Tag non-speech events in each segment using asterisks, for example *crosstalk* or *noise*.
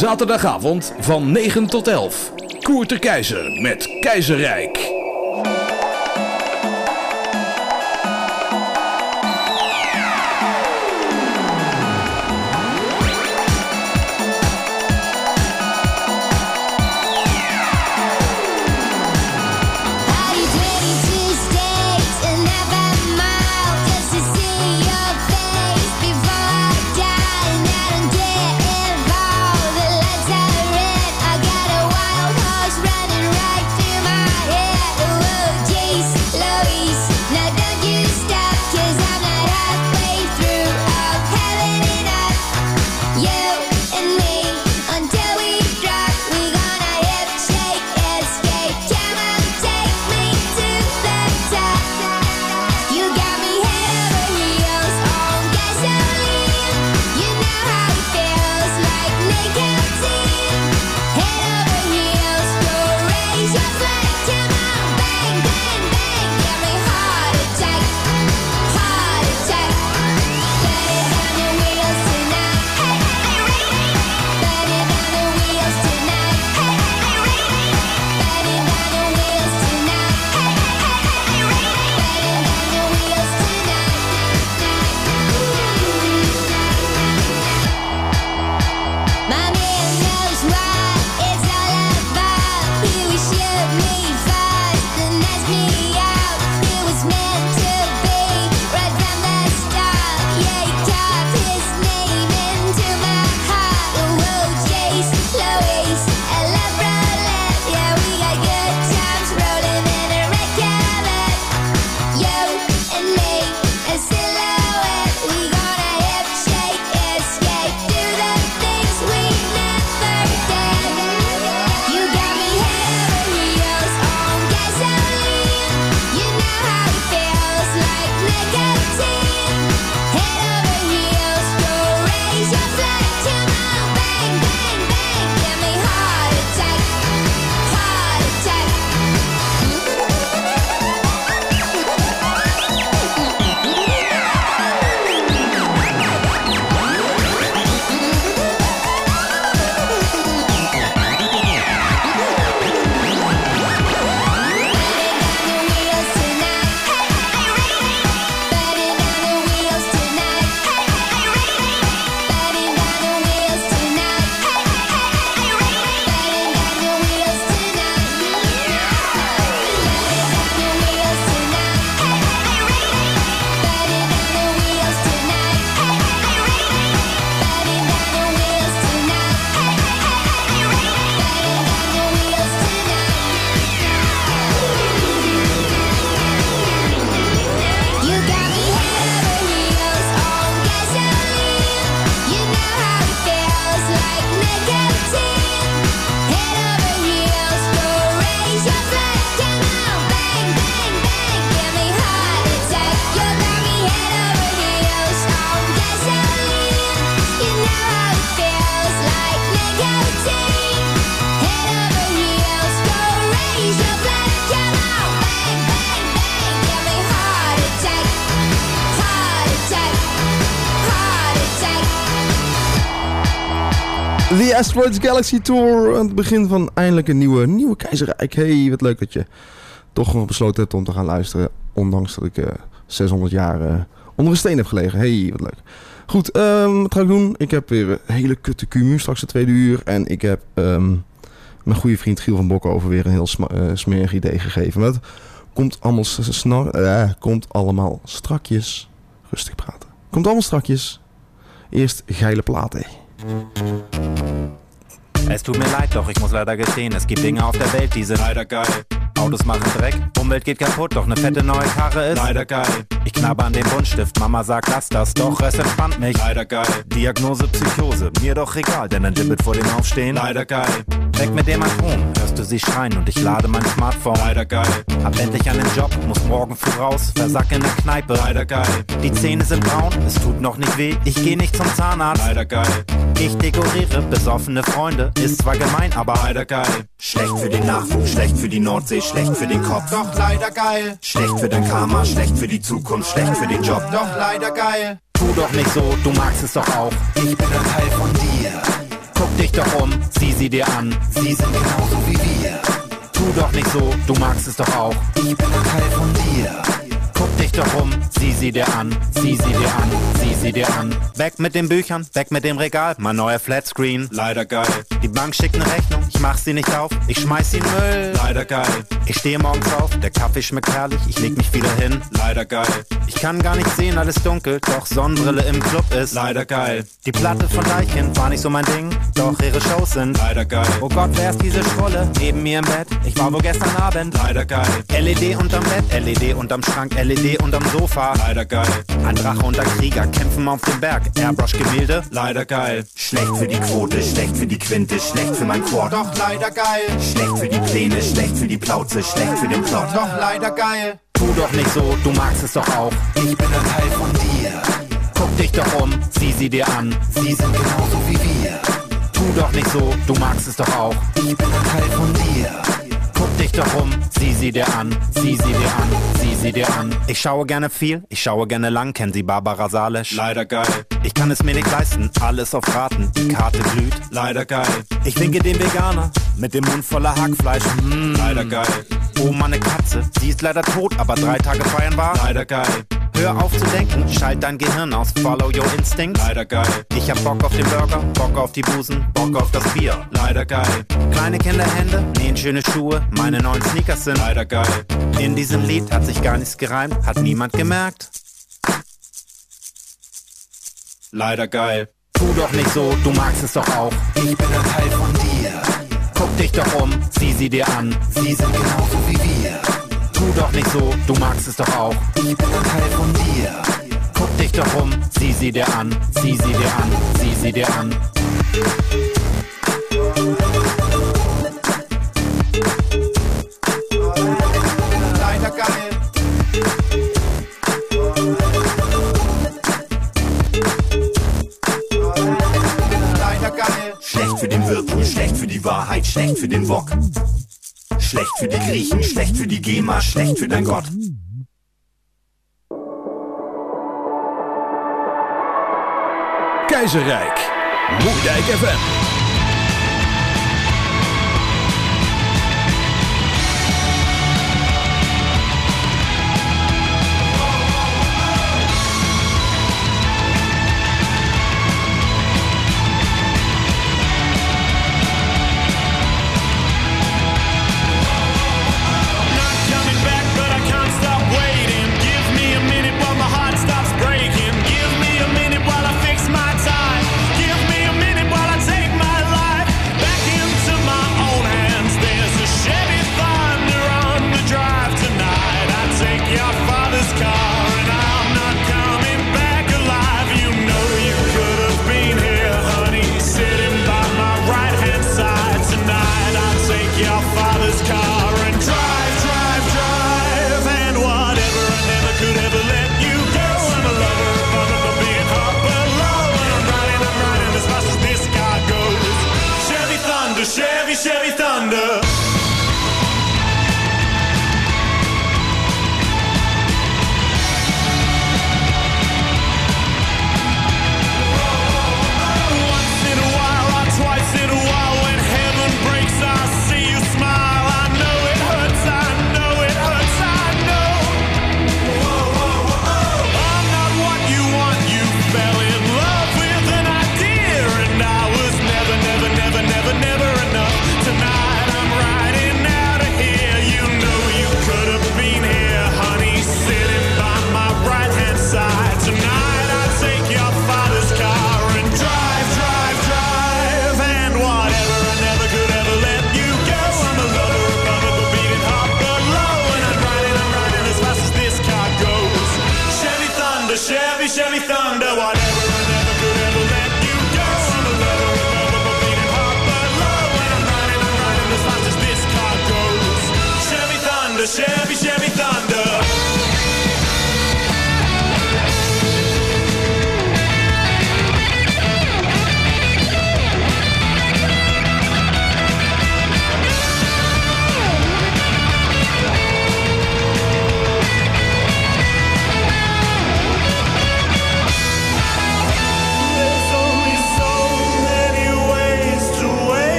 Zaterdagavond van 9 tot 11. Koert de Keizer met Keizerrijk. The Asteroids Galaxy Tour. Aan het begin van eindelijk een nieuwe, nieuwe keizerrijk. Hey, wat leuk dat je toch besloten hebt om te gaan luisteren. Ondanks dat ik uh, 600 jaar uh, onder een steen heb gelegen. Hey, wat leuk. Goed, um, wat ga ik doen? Ik heb weer een hele kutte QMU straks de tweede uur. En ik heb um, mijn goede vriend Giel van Bokhoven weer een heel uh, smerig idee gegeven. Dat komt allemaal, snar, komt allemaal strakjes. Rustig praten. Komt allemaal strakjes. Eerst geile platen. Es tut mir leid, doch ich muss leider gestehen, es gibt Dinge auf der Welt, die sind leider geil. Autos machen Dreck, Umwelt geht kaputt, doch ne fette neue Karre ist leider geil. Ich knabber an den Buntstift, Mama sagt lass das, doch es entspannt mich. Leider geil. Diagnose Psychose, mir doch egal, denn ein Gibbet vor dem Aufstehen. Leider geil. Weg mit dem Atom, hörst du sie schreien und ich lade mein Smartphone. Leider geil. Hab endlich einen Job, muss morgen früh raus, versack in der Kneipe. Leider geil. Die Zähne sind braun, es tut noch nicht weh, ich geh nicht zum Zahnarzt. Leider geil. Ich dekoriere besoffene Freunde, ist zwar gemein, aber leider geil. Schlecht für den Nachwuchs, schlecht für die Nordsee, schlecht für den Kopf, doch leider geil. Schlecht für dein Karma, schlecht für die Zukunft, schlecht für den Job, doch leider geil. Tu doch nicht so, du magst es doch auch. Ich bin ein Teil von dir. Guck dich doch um, sieh sie dir an. Sie sind genauso wie wir. Tu doch nicht so, du magst es doch auch. Ich bin ein Teil von dir. Guck dich doch um, sieh sie dir an, sieh sie dir an, sieh sie dir an. Weg mit den Büchern, weg mit dem Regal, mein neuer Flatscreen. Leider geil. Die Bank schickt ne Rechnung, ich mach sie nicht auf, ich schmeiß sie in Müll. Leider geil. Ich stehe morgens auf, der Kaffee schmeckt herrlich, ich leg mich wieder hin. Leider geil. Ich kann gar nicht sehen, alles dunkel, doch Sonnenbrille im Club ist. Leider geil. Die Platte von Deichkind war nicht so mein Ding, doch ihre Shows sind. Leider geil. Oh Gott, wer ist diese Schrulle? Neben mir im Bett, ich war wo gestern Abend. Leider geil. LED unterm Bett, LED unterm Schrank, LED unterm Sofa. Leider geil. Ein Drache und ein Krieger kämpfen auf dem Berg. Airbrush-Gemälde. Leider geil. Schlecht für die Quote, schlecht für die Quinte, schlecht für mein Quad. Doch leider geil. Schlecht für die Pläne, schlecht für die Plauze, schlecht für den Plot. Doch leider geil. Tu doch nicht so, du magst es doch auch. Ich bin ein Teil von dir. Guck dich doch um, sieh sie dir an. Sie sind genauso wie wir. Tu doch nicht so, du magst es doch auch. Ich bin ein Teil von dir. Dich doch um, sieh sie dir an, sieh sie dir an, sieh sie dir an. Ich schaue gerne viel, ich schaue gerne lang, kennen Sie Barbara Salisch? Leider geil. Ich kann es mir nicht leisten, alles auf Raten, die Karte glüht. Leider geil. Ich winke dem Veganer mit dem Mund voller Hackfleisch. Mm. Leider geil. Oh, meine Katze, sie ist leider tot, aber drei Tage feiern war. Leider geil. Hör auf zu denken, schalt dein Gehirn aus, follow your instincts. Leider geil. Ich hab Bock auf den Burger, Bock auf die Busen, Bock auf das Bier. Leider geil. Kleine Kinderhände nähen schöne Schuhe, meine neuen Sneakers sind. Leider geil. In diesem Lied hat sich gar nichts gereimt, hat niemand gemerkt. Leider geil. Tu doch nicht so, du magst es doch auch. Ich bin ein Teil von dir. Guck dich doch um, sieh sie dir an. Sie sind genauso wie wir. Tu doch nicht so, du magst es doch auch. Ich bin Teil von dir. Guck dich doch um, sieh sie dir an, sieh sie dir an, sieh sie dir an. Leider geil. Schlecht für den Whirlpool, schlecht für die Wahrheit, schlecht für den Wok. Schlecht für die Griechen, schlecht für die GEMA, schlecht für dein Gott. Keizerrijk. Moerdijk FM.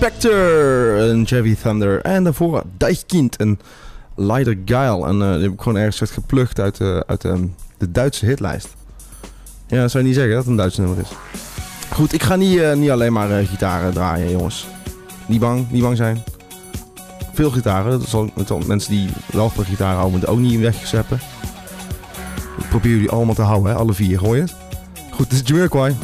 Spectre en Chevy Thunder. En daarvoor Dijkkind en Leider Geil. En eh, die heb ik gewoon ergens werd geplukt uit, eh, uit ehm, de Duitse hitlijst. Ja, dat zou je niet zeggen dat het een Duitse nummer is. Goed, ik ga niet, eh, niet alleen maar gitaren draaien, jongens. Niet bang, niet bang zijn. Veel gitaren. Dat zal, dat mensen die wel van gitaren houden, moeten ook niet in wegzeppen. Ik probeer jullie allemaal te houden, hè? alle vier. Gooi? Goed, dit is Jamiroquai.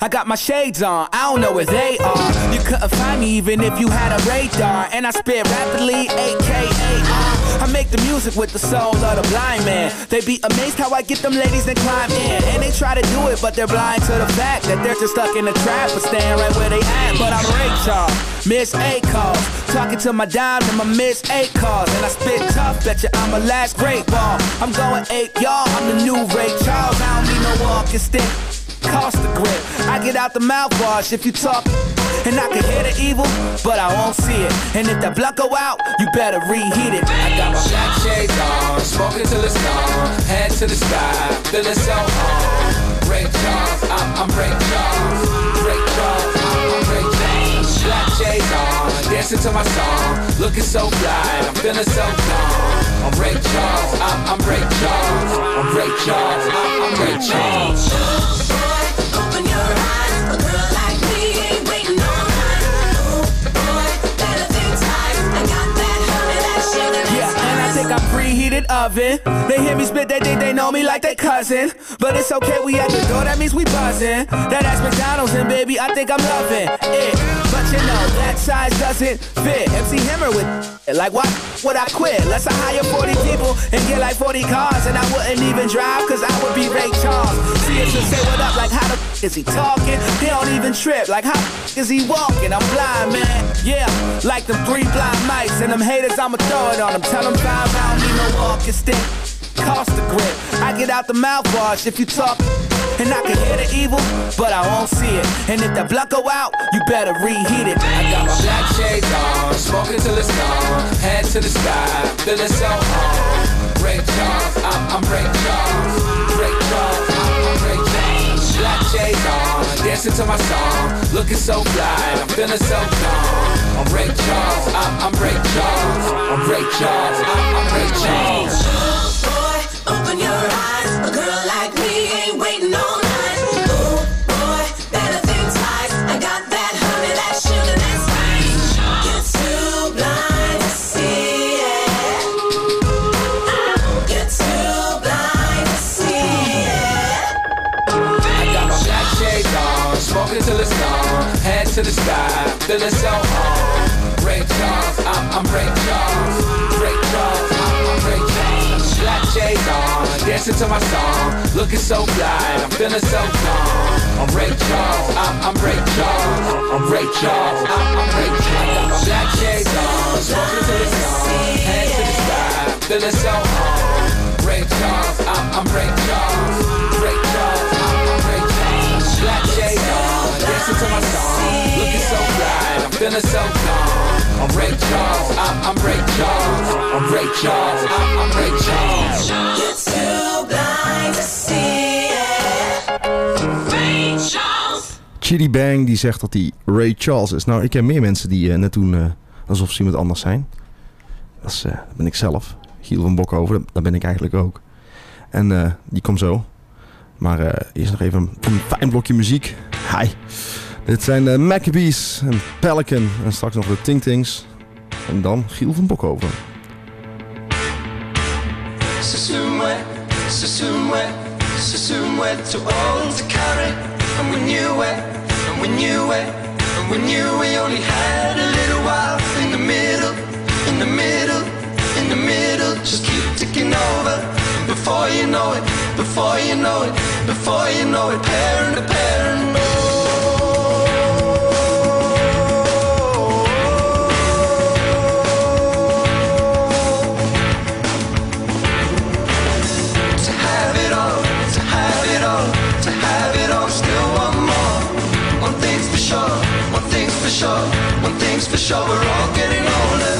I got my shades on, I don't know where they are. You couldn't find me even if you had a radar. And I spit rapidly, AKA I make the music with the soul of the blind man. They be amazed how I get them ladies that climb in. And they try to do it, but they're blind to the fact that they're just stuck in the trap, but staying right where they at. But I'm Ray Charles, Miss A calls. Talking to my dime and my Miss A calls. And I spit tough, bet you I'm a last great ball. I'm going eight, y'all. I'm the new Ray Charles. I don't need no walking stick. Cost the grip. I get out the mouthwash if you talk. And I can hear the evil, but I won't see it. And if that blood go out, you better reheat it. I got my black shades on, smoking till it's gone. Head to the sky, feeling so on. Ray Charles, I'm, I'm Ray Charles. Ray Charles, I'm, I'm Ray Charles. Black shades on, dancing to my song. Looking so fly, I'm feeling so calm. I'm Ray Charles, I'm, I'm Ray Charles. I'm Ray Charles, I'm, I'm Ray Charles. Preheated oven. They hear me spit, they think they know me like they cousin. But it's okay, we at the door, that means we buzzing. That ass McDonald's and baby, I think I'm loving it. But you know, that size doesn't fit. MC Hammer with it. Like, why would I quit? Let's I hire 40 people and get like 40 cars. And I wouldn't even drive, cause I would be Ray Charles. See if you say what up, like, how the f- is he talking? He don't even trip, like, how the f- is he walking? I'm blind, man. Yeah, like them three blind mice. And them haters, I'ma throw it on them. Tell them five, I don't need no walking stick. Cost the grip. I get out the mouthwash if you talk. And I can hear the evil, but I won't see it. And if that blood go out, you better reheat it. I got my black shades on, smoking till it's gone. Head to the sky, feeling so on. Ray Charles, I'm, I'm Ray Charles. Ray Charles, I'm, I'm Charles. Black shades on, dancing to my song. Looking so fly, I'm feeling so calm. I'm Ray Charles, I'm, I'm Ray Charles. I'm Ray Charles, I'm, I'm boy, open your eyes. to the sky, feeling so hard. Break jaws, I'm, I'm Ray Charles. Ray Charles. I'm, I'm break jaws. Black J's on, dancing to my song. Looking so fly, I'm feeling so gone. I'm Ray Charles. I'm, I'm break jaws. I'm Ray Charles. I'm, I'm break jaws. Black J's on, smoking to the song. Hands to the sky, feeling so hard. Ray Charles. I'm, I'm Ray. jaws. Break jaws. Dancing to my song. Looking so fly, I'm feeling so calm. I'm Ray Charles, I'm, I'm Ray Charles. I'm Ray Charles, I'm, I'm Ray Charles. You're too blind to see it. Ray Charles. Chitty Bang die zegt dat hij Ray Charles is. Nou, ik ken meer mensen die eh, net doen eh, alsof ze iemand anders zijn. Dat, is, eh, dat ben ik zelf. Giel van Bokhoven, dat ben ik eigenlijk ook. En eh, die komt zo. Maar eh, eerst nog even een fijn blokje muziek. Hi. Dit zijn de Maccabees en Pelican. En straks nog de Ting Tings. En dan Giel van Bokhoven. Sasumwe, Sasumwe, Sasumwe, too old to carry. And we knew it, and we knew it, and we knew we only had a little while in the middle, in the middle, in the middle. Just keep ticking over. Before you know it, before you know it, before you know it, parent to parent. To for sure, we're all getting older.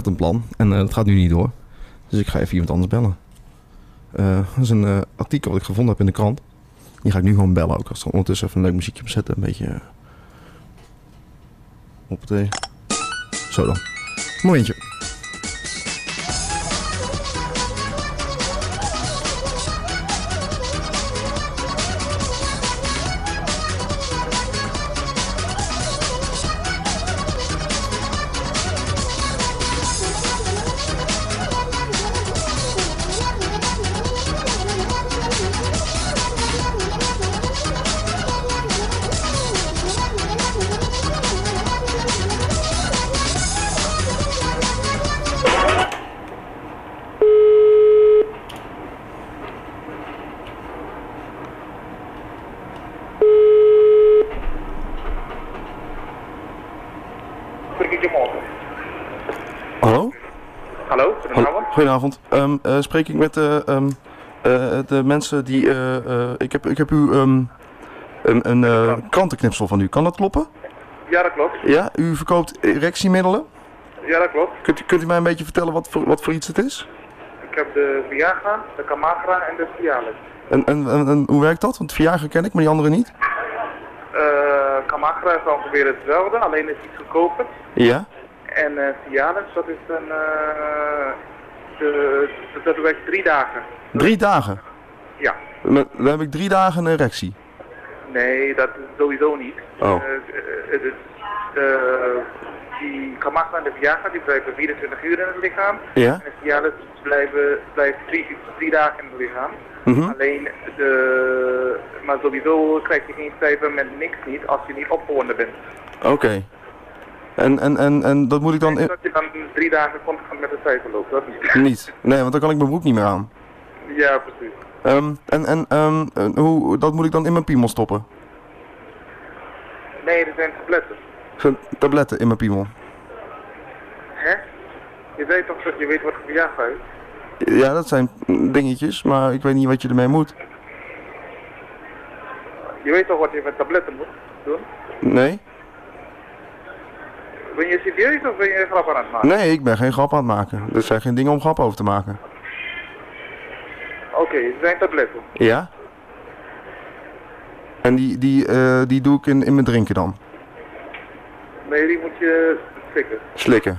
had een plan en eh, dat gaat nu niet door. Dus ik ga even iemand anders bellen. Eh, dat is een eh, artikel wat ik gevonden heb in de krant. Die ga ik nu gewoon bellen ook. Als ik ondertussen even een leuk muziekje opzetten. Een beetje... Op het... Zo dan. Momentje. Spreek ik met eh, de mensen die... eh, ik, heb, ik heb u ehm, een, een krantenknipsel van u. Kan dat kloppen? Ja, dat klopt. Ja, u verkoopt erectiemiddelen. Ja, dat klopt. Kunt u, kunt u mij een beetje vertellen wat voor, wat voor iets het is? Ik heb de Viagra, de Camagra en de Cialis. En, en, en, en hoe werkt dat? Want Viagra ken ik, maar die andere niet. Eh Camagra is ongeveer hetzelfde, alleen is iets goedkoper. Ja? En eh Cialis, dat is een... dat, dat werkt drie dagen. Drie dagen. Ja. Met- Dan heb ik drie dagen een erectie. Nee, dat sowieso niet. Oh. Eh, eh, eh, die Camagra en de Viagra die blijven 24 uur in het lichaam. Ja? En de Cialis blijven, blijft drie, drie dagen in het lichaam. Mhm. Alleen de, maar sowieso krijg je geen cijfer met niks niet als je niet opgewonden bent. Oké. En, en, en, en dat moet ik dan... Dat je dan drie dagen constant met een cijfer loopt, dat niet. Niet. Nee, want dan kan ik mijn broek niet meer aan. Ja, precies. Ehm, en en ehm, eh, hoe, dat moet ik dan in mijn piemel stoppen? Nee, er zijn tabletten. Zo'n tabletten in mijn piemel. Hè? Je weet toch dat je weet wat Viagra is? Ja, dat zijn dingetjes, maar ik weet niet wat je ermee moet. Je weet toch wat je met tabletten moet doen? Nee? Ben je serieus of ben je grap aan het maken? Nee, ik ben geen grap aan het maken. Er zijn geen dingen om grap over te maken. Oké, er zijn tabletten. Ja? En die, die, eh, die doe ik in, in mijn drinken dan? Nee, die moet je slikken. Slikken.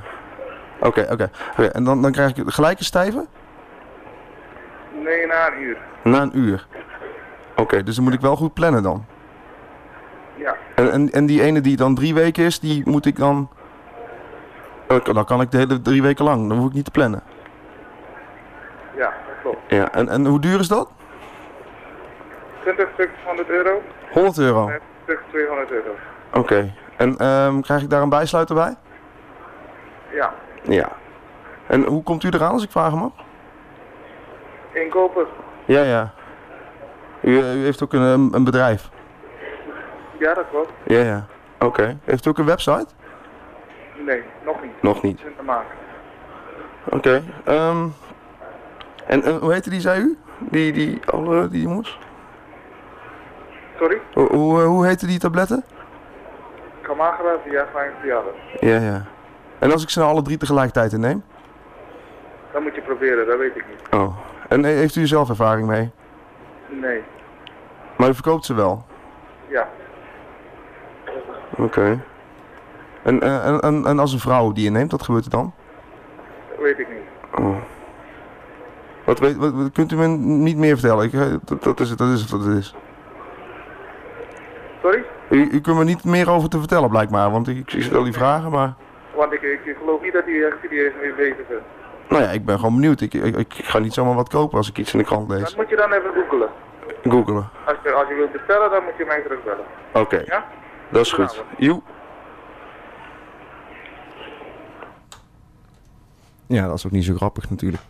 Oké, oké. Oké, En dan, dan krijg ik gelijk een stijve? Nee, na een uur. Na een uur. Oké, dus dan moet ik wel goed plannen dan. Ja. En, en, en die ene die dan drie weken is, die moet ik dan... Dan kan- dan kan ik de hele drie weken lang, dan hoef ik niet te plannen. Ja, dat klopt. Ja, en, en hoe duur is dat? 20 stuk 100 euro. 100 euro. 50 stuk 200 euro. Oké. En ehm, krijg ik daar een bijsluiter bij? Ja. Ja. En hoe komt u eraan als ik vragen mag? Inkopen. Ja, ja. U, eh, u heeft ook een, een bedrijf? Ja, dat klopt. Ja, ja. Oké. Heeft u ook een website? Nee, nog niet. Nog niet. Zin te maken. Oké. ehm, en, en hoe heette die, zei u? Die, die, alle, die jongens? Sorry? Hoe, hoe, eh, hoe heette die tabletten? Camagra, Viagra en. Ja, ja. En als ik ze nou alle drie tegelijkertijd inneem? Dat moet je proberen, dat weet ik niet. Oh. En eh, heeft u er zelf ervaring mee? Nee. Maar u verkoopt ze wel? Ja. Oké. En, eh, en, en, en als een vrouw die je neemt, wat gebeurt er dan? Dat weet ik niet. Oh. Wat, weet, wat, wat- kunt u me niet meer vertellen? Ik, eh, dat, dat is het, dat is het, wat het is. Sorry? U, u kunt me niet meer over te vertellen blijkbaar, want ik, ik stel die vragen, maar... Want ik, ik geloof niet dat hij echt serieus mee bezig is. Nou ja, ik ben gewoon benieuwd. Ik, ik, ik ga niet zomaar wat kopen als ik iets in de krant Dat lees. moet je dan even googelen. Googelen. Als je, als je wilt bestellen, dan moet je mij terugbellen. Oké. Ja? Dat is goed. Joe. Ja, dat is ook niet zo grappig natuurlijk.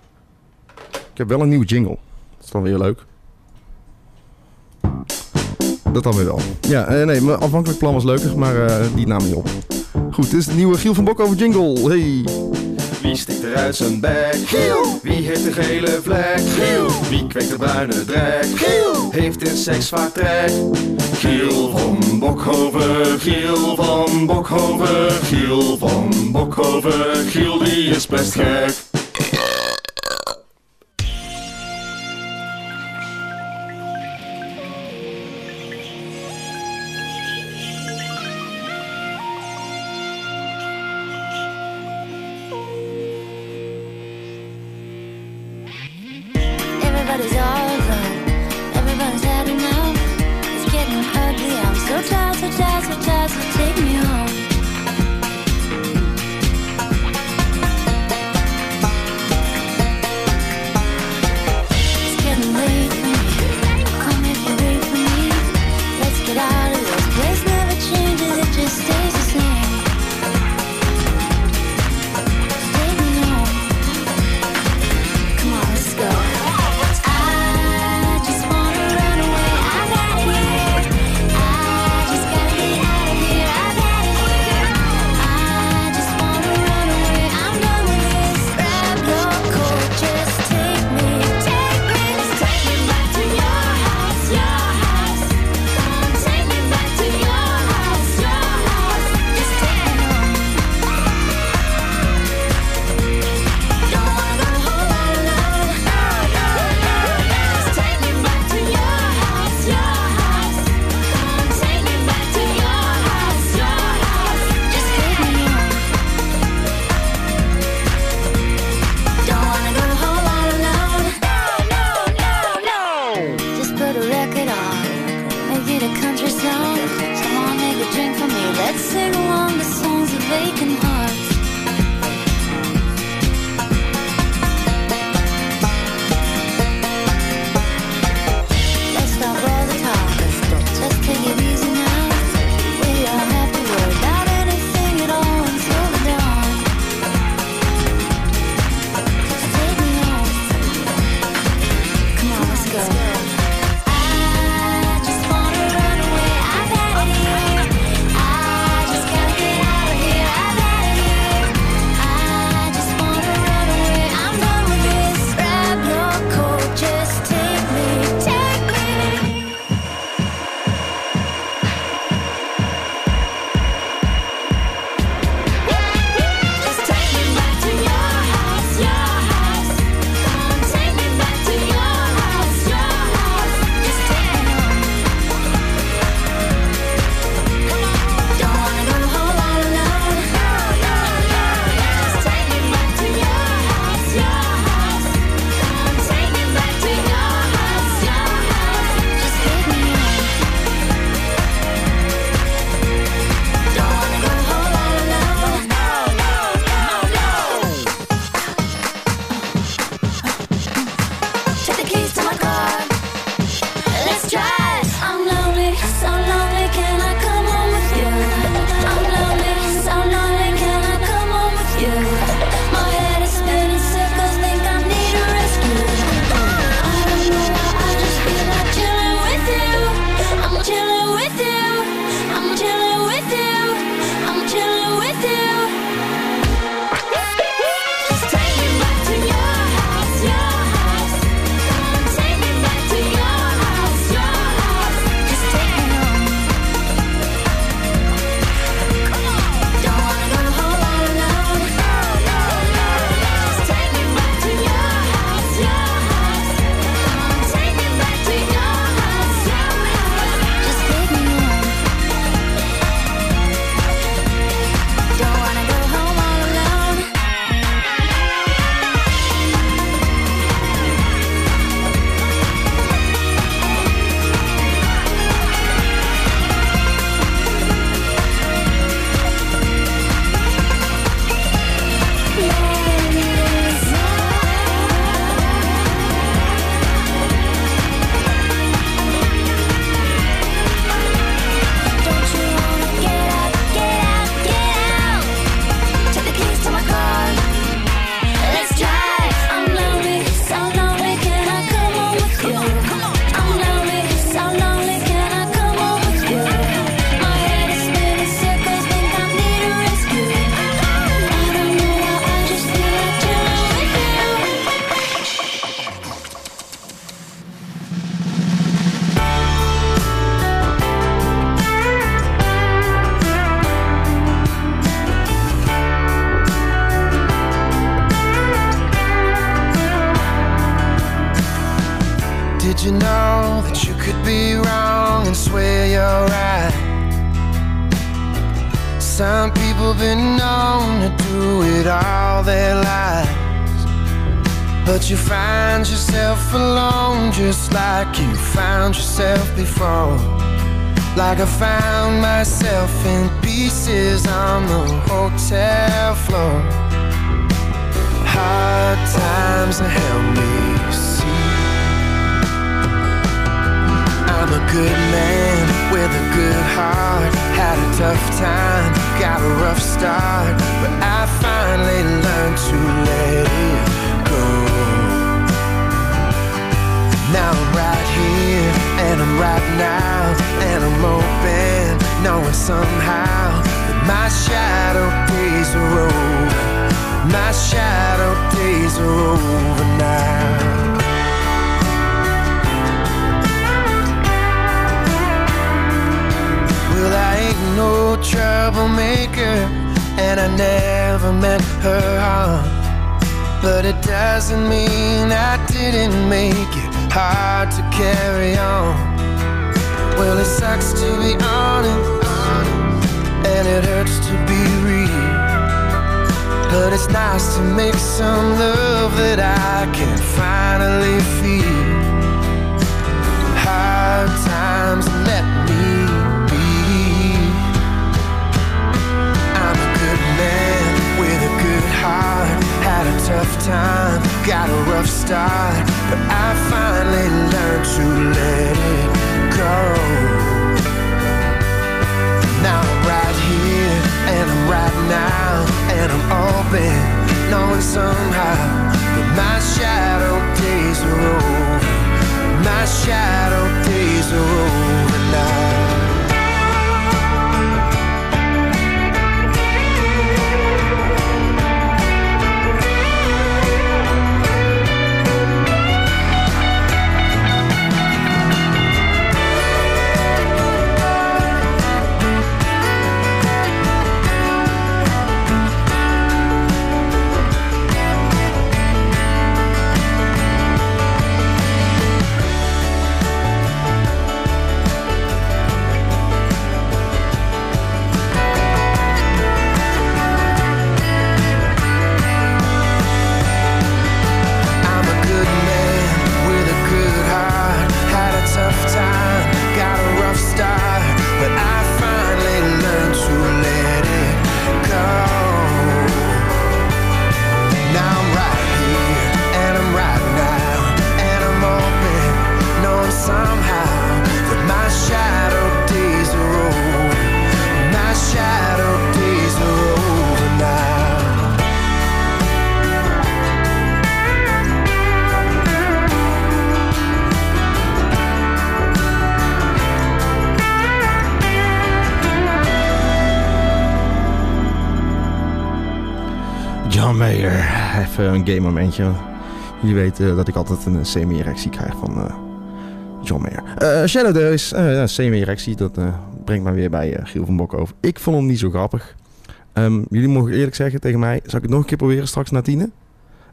Ik heb wel een nieuwe jingle. Dat is dan weer leuk. Dat dan weer wel. Ja, eh, nee, mijn afhankelijk plan was leuker, maar eh, die nam niet op. Goed, dit is de nieuwe Giel van Bok over jingle. Hey. Wie stikt er uit zijn bek? Giel! Wie heeft een gele vlek? Giel! Wie kweekt de bruine drek? Giel! Heeft in seks vaak trek? Giel van Bokhoven, Giel van Bokhoven, Giel van Bokhoven, Giel die is best gek. Een game momentje. Jullie weten dat ik altijd een semi-erectie krijg van eh, John Mayer. Eh Shadow Days, eh, ja, semi-erectie, dat eh, brengt mij weer bij eh, Giel van Bok over. Ik vond hem niet zo grappig. Ehm, jullie mogen eerlijk zeggen tegen mij, zal ik het nog een keer proberen straks na tienen?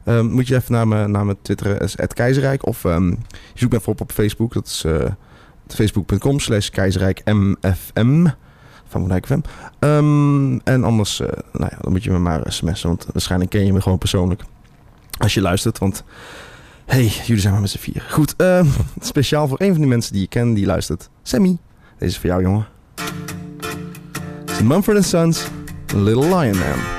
Ehm, moet je even naar mijn, naar mijn Twitter, is Keizerrijk. Of ehm, je zoekt me even op op Facebook, dat is eh, facebook.com slash keizerrijkmfm. Van Van Dijk FM. Ehm, en anders, eh, nou ja, dan moet je me maar sms'en, want waarschijnlijk ken je me gewoon persoonlijk. Als je luistert, want hey, jullie zijn maar met z'n vier. Goed, ehm, speciaal voor een van die mensen die je kent, die luistert. Sammy, deze is voor jou, jongen. Mumford Sons, Little Lion Man.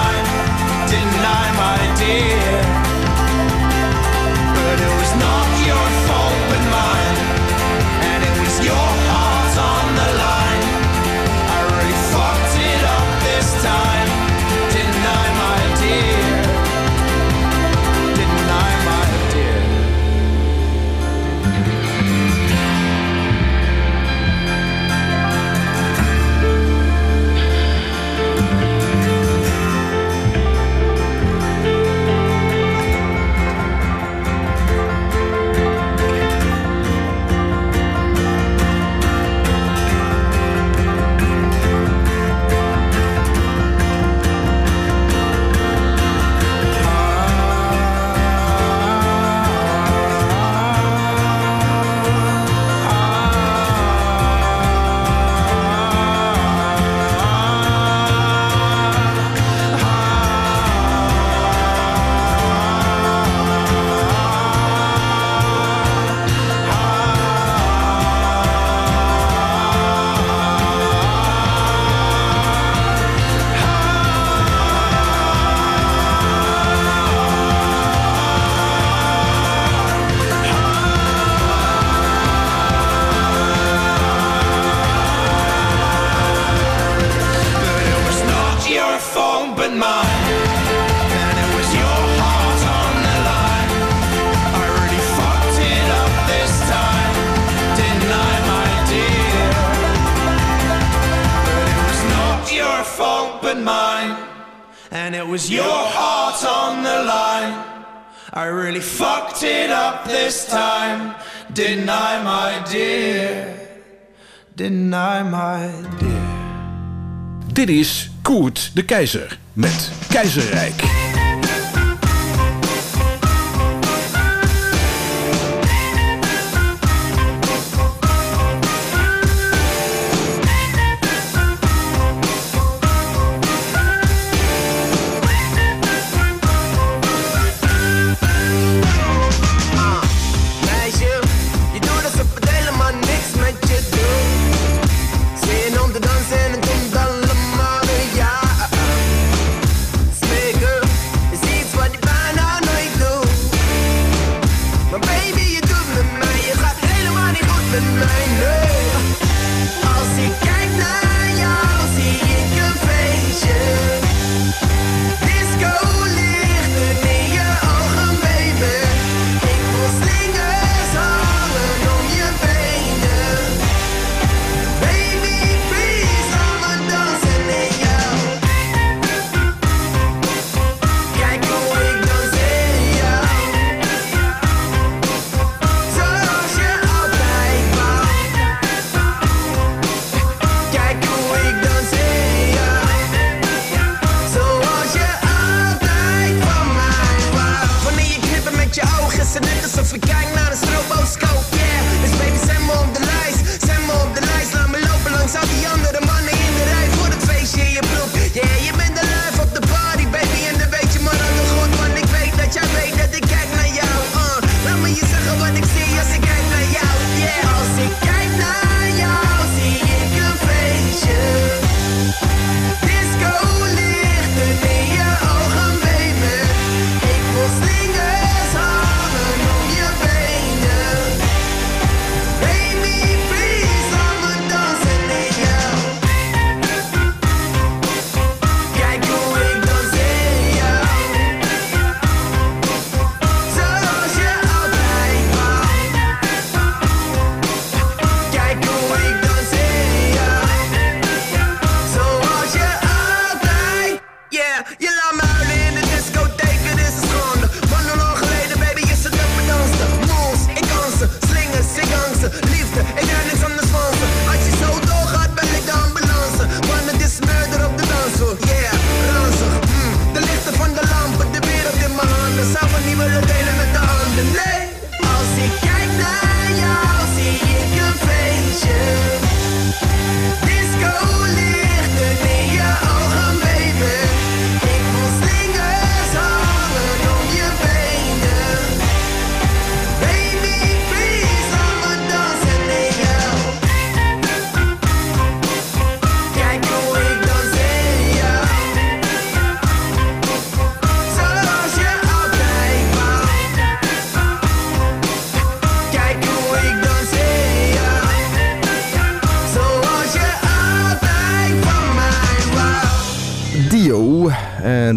deny, my dear. Dit is Koert de Keizer met Keizerrijk.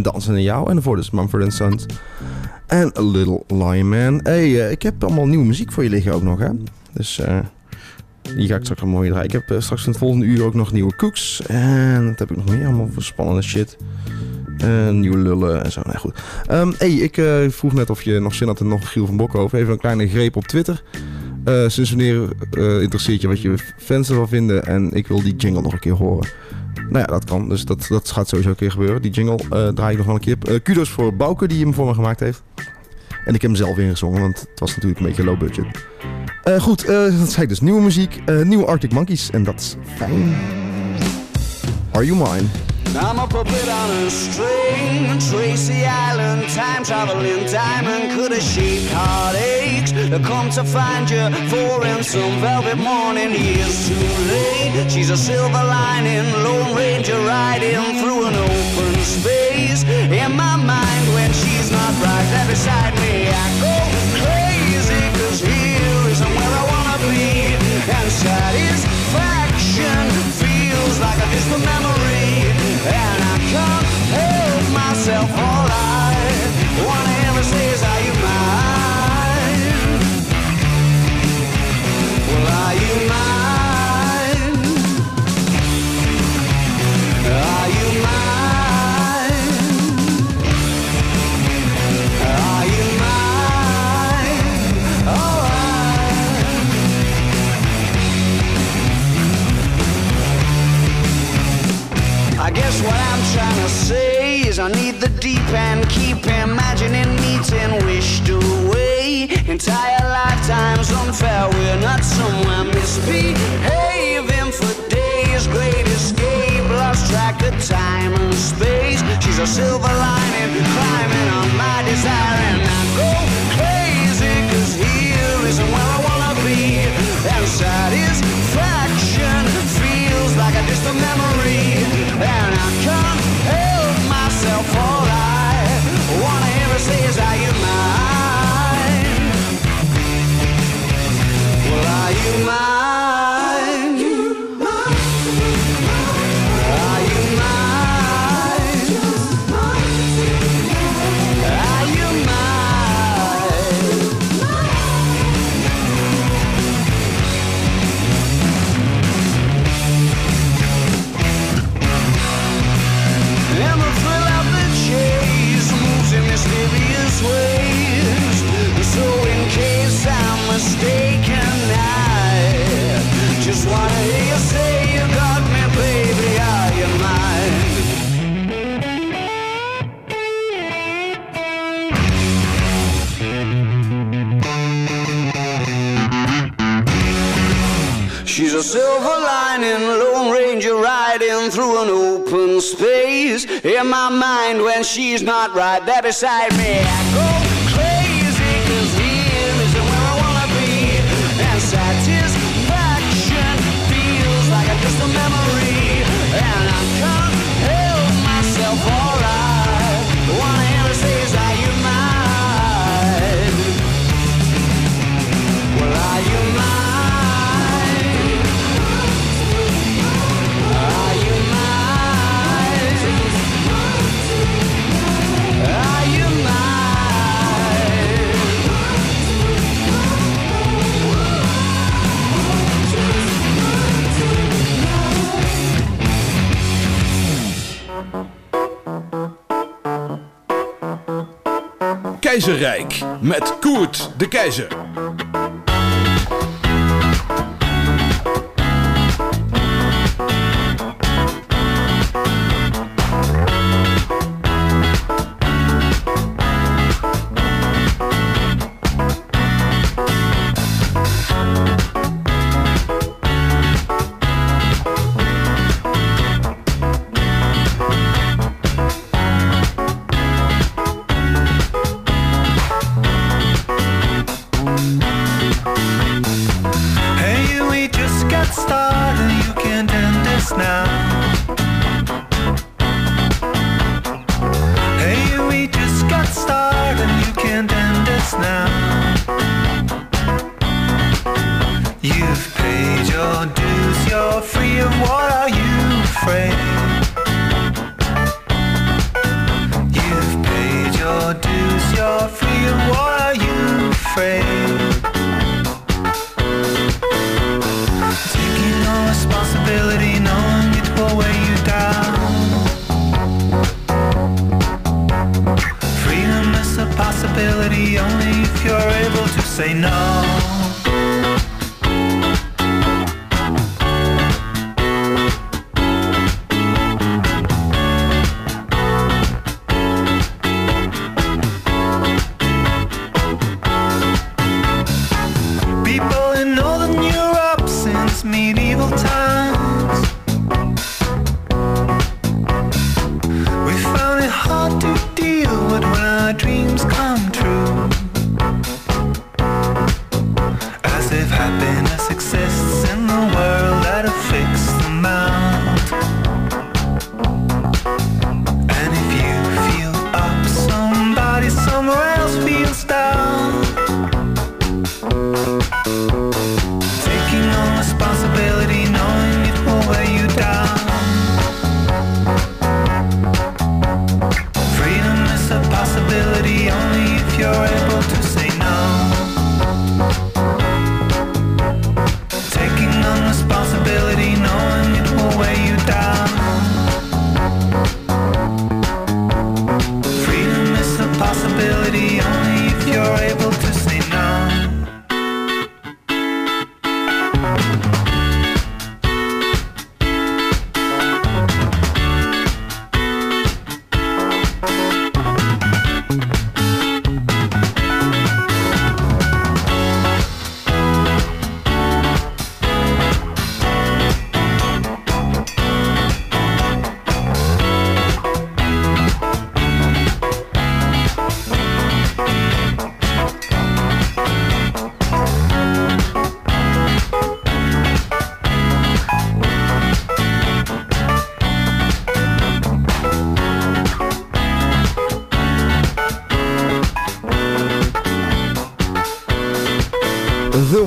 En Dansen in jou. En daarvoor dus Mumford Sons. En A Little Lion Man. hey, eh, ik heb allemaal nieuwe muziek voor je liggen ook nog, hè. Dus eh, die ga ik straks allemaal weer draaien. Ik heb eh, straks in het volgende uur ook nog nieuwe cooks. En wat heb ik nog meer? Allemaal voor spannende shit. Eh, nieuwe lullen en zo. Nee, goed. Ehm, hey, ik vroeg net of je nog zin had in nog Giel van Bokhoven. Even een kleine greep op Twitter. Sinds wanneer interesseert je wat je fans ervan vinden? En ik wil die jingle nog een keer horen. Nou ja, dat kan. Dus dat, dat gaat sowieso een keer gebeuren. Die jingle eh, draai ik nog wel een keer. Eh, kudos voor Bouke die hem voor me gemaakt heeft. En ik heb hem zelf ingezongen, want het was natuurlijk een beetje low budget. Eh, goed, eh, dat zei dus. Nieuwe muziek, nieuwe Arctic Monkeys. En dat is fijn. Are You Mine? I'm a puppet on a string, Tracy Island, time traveling diamond could have shaped heartaches. I come to find you for in some velvet morning, years too late. She's a silver lining, Lone Ranger riding through an open space. In my mind, when she's not right there beside me, I go crazy, cause here isn't where I wanna be. And satisfaction feels like a distant memory. And I can't help myself, Are you mine? Well, are you mine? In my mind, when she's not right there beside me, Keizerrijk met Koert de Keizer. Afraid?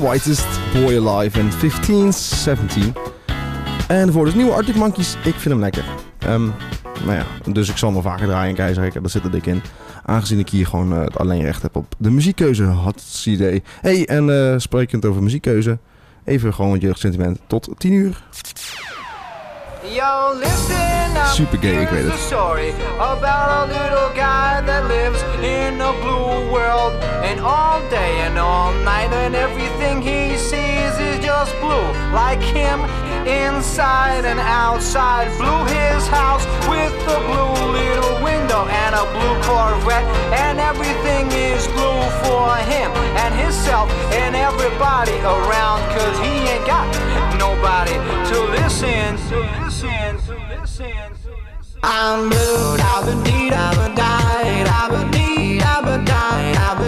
Whitest Boy Alive in 1517. En voor dus nieuwe Arctic Monkeys, ik vind hem lekker. Ehm, nou ja, dus ik zal hem wel vaker draaien in Keizerrijk, dat zit er dik in. Aangezien ik hier gewoon eh, het alleen recht heb op de muziekkeuze, had idee. hey, en eh sprekend over muziekkeuze, even gewoon het jeugdsentiment tot 10 uur. Yo, listen up. Super gay, ik weet het. story about a little guy that lives in a blue world. And all day and all night, and everything he sees is just blue. Like him, inside and outside. Blue his house with a blue little window and a blue Corvette. And everything is blue for him and himself and everybody around. Cause he ain't got nobody to listen, to listen, to listen. I'm blue, da ba dee da ba die, da ba dee da ba die, da ba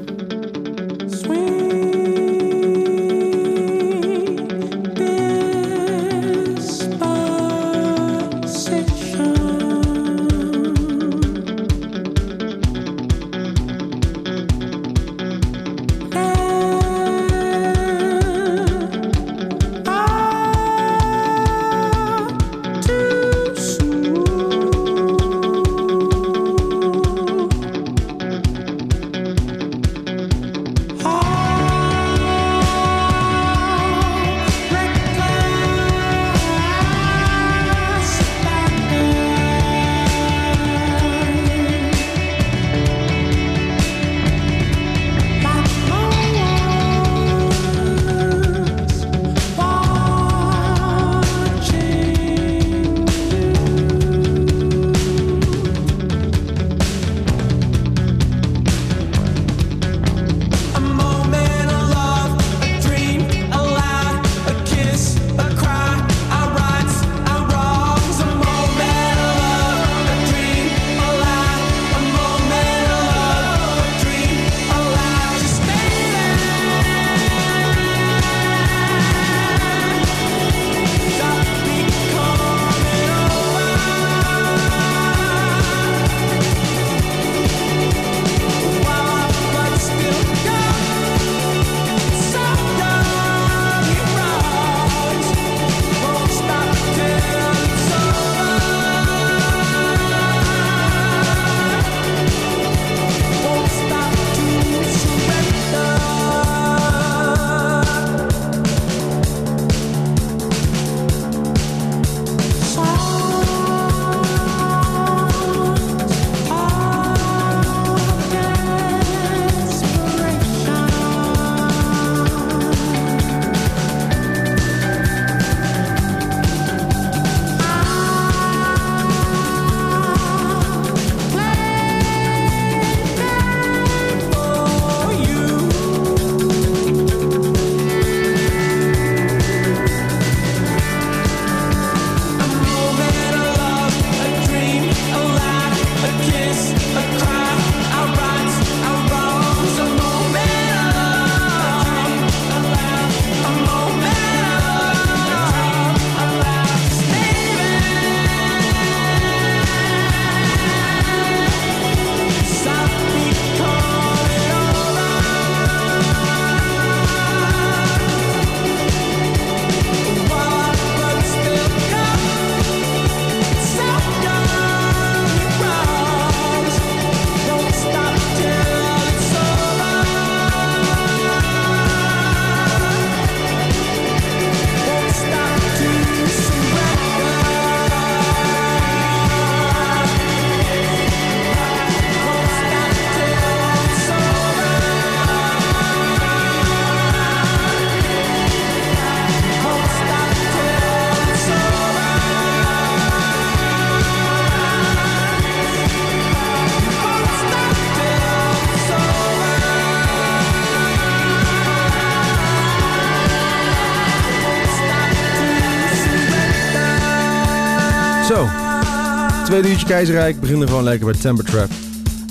Tweede uurtje keizerrijk. Beginnen gewoon lekker bij Temper Trap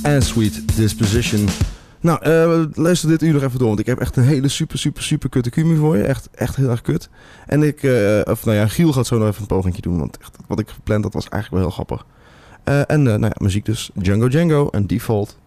en Sweet Disposition. Nou, eh, luister dit uur nog even door, want ik heb echt een hele super, super, super kutte cumi voor je. Echt, echt heel erg kut. En ik, eh, of nou ja, Giel gaat zo nog even een pogingje doen, want echt, wat ik gepland had was eigenlijk wel heel grappig. Eh, en nou ja, muziek dus. Django Django en Default.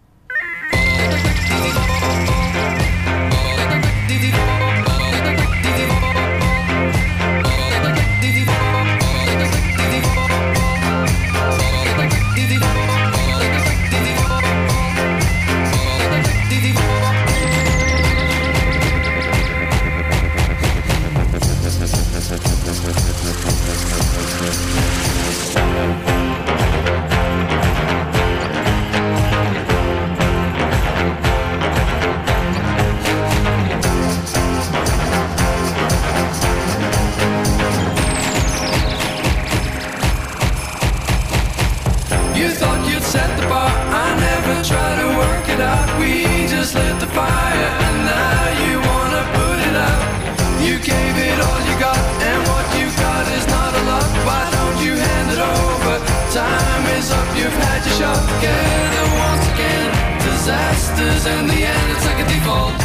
Disasters in the end. It's like a default.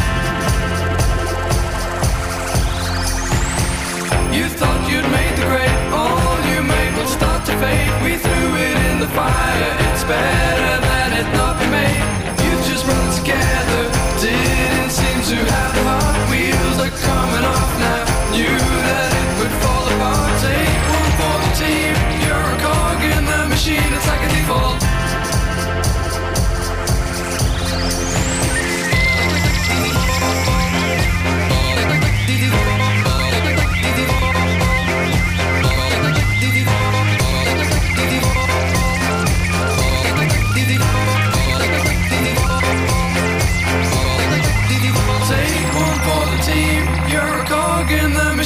You thought you'd made the grade, all you made will start to fade. We threw it in the fire, it's better that it not be made. You just run together, didn't seem to have the heart. Wheels are coming off now, knew that it would fall apart. Take one for the team, you're a cog in the machine, it's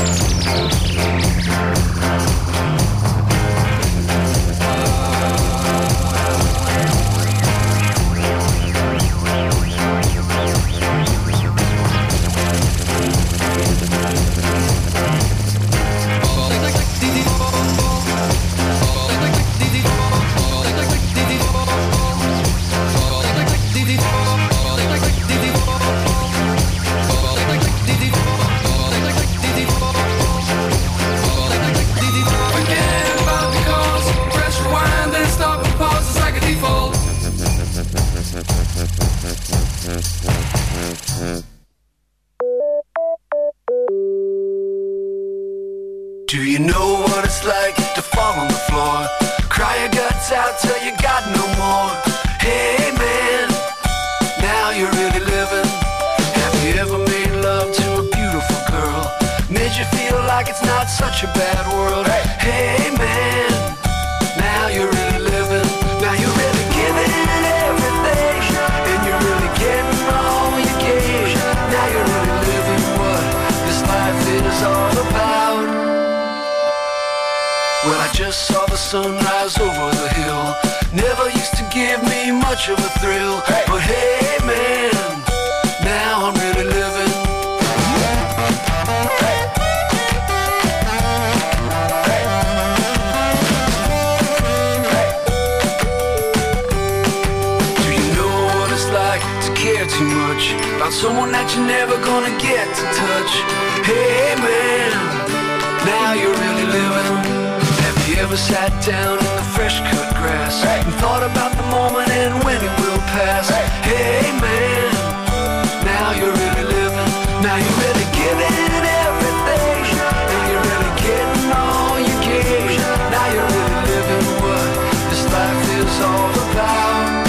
Thank you. Much of a thrill. But hey, man, now I'm really living. Do you know what it's like to care too much about someone that you're never gonna get to touch? Hey, man, ever sat down in the fresh cut grass and thought about the moment and when it will pass? Hey man, now you're really living. Now you're really giving everything, and you're really getting all you gave. Now you're really living what this life is all about.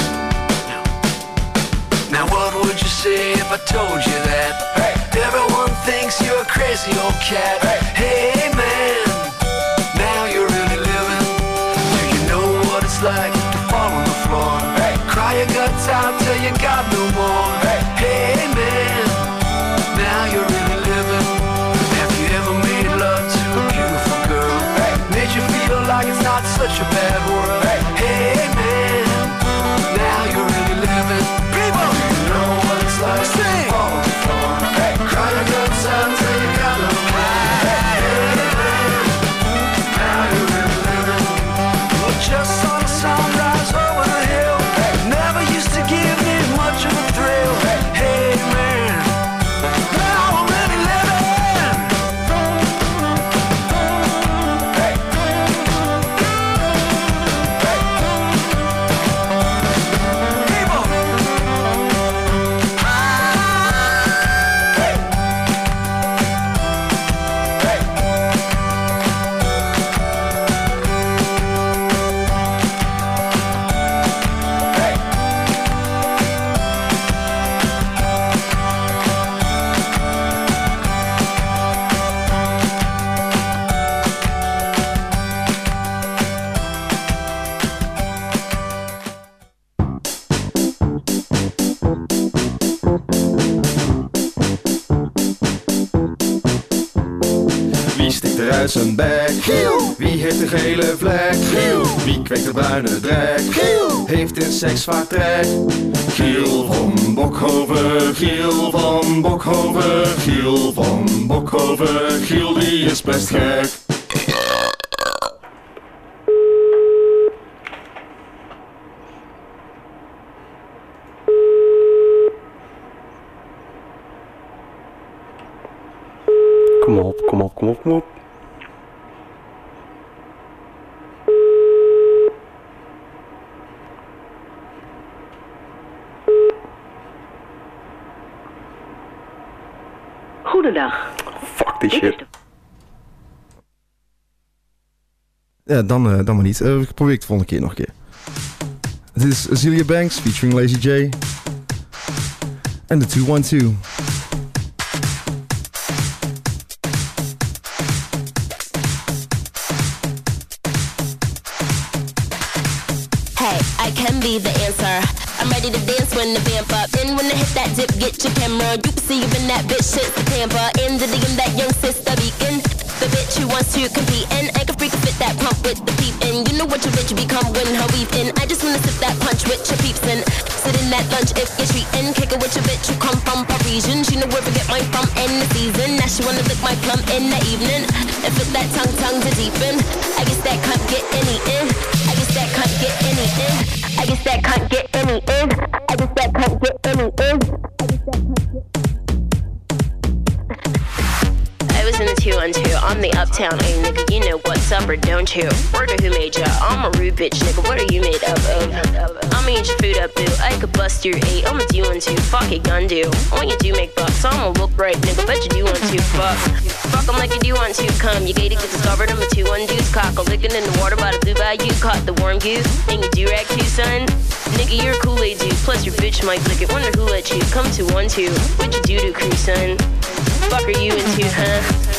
Now what would you say if I told you that? Everyone thinks you're a crazy old cat. Hey man, out till you got no more. Hey, hey man, now you're really living. Have you ever made love to a beautiful girl? Hey, made you feel like it's not such a bad world. Uit zijn bek? Giel. Wie heeft een gele vlek? Giel. Wie kweekt de bruine drek? Giel. Heeft in seks vaak trek? Giel van Bokhoven, Giel van Bokhoven, Giel van Bokhoven, Giel die is best gek. Kom op, kom op, kom op, kom op. Fuck die shit. Ja, dan, eh, dan maar niet. Eh, ik probeer het de volgende keer nog een keer. Dit is Azealia Banks featuring Lazy J. En de 212. In the DM, that young sister beacon. The bitch who wants to compete and I can freak fit that pump with the peep. You know what your bitch become when her in. I just wanna sip that punch with your peeps. Sit in that lunch if you're treating. Kick it with your bitch who come from Parisian. She know where to get mine from in the season. Now she wanna lick my plum in the evening. And fit that tongue tongue to deepen. Bitch nigga. What are you made up of? I'ma eat your food up, boo. I could bust your eight. I'm a do one two. Fuck it, gun do. When you do make bucks, I'ma look right, nigga. Bet you do want to. Fuck. Fuck 'em like you do want to. Come, you gated, get discovered. I'm a two one deuce. Cock a licking in the water by the blue bayou. Caught the warm goose. And you do rag too, son. Nigga, you're a Kool-Aid dude. Plus your bitch might lick it. Wonder who let you come to one two. What you do to crew, son? Fuck are you into, huh?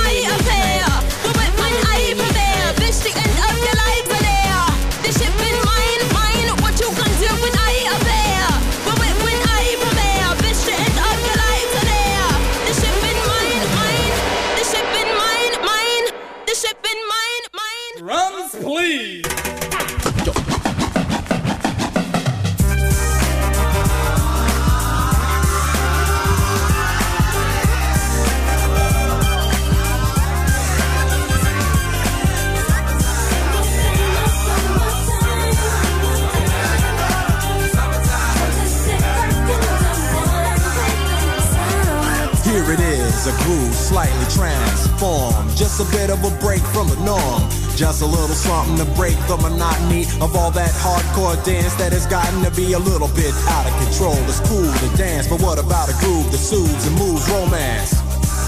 a little bit out of control. It's cool to dance, but what about a groove that soothes and moves romance?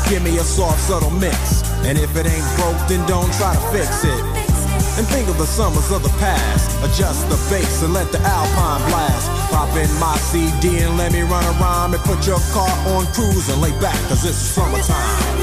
Give me a soft, subtle mix. And if it ain't broke, then don't try to fix it. And think of the summers of the past. Adjust the bass and let the alpine blast. Pop in my CD and let me run a rhyme and put your car on cruise and lay back, cause it's summertime.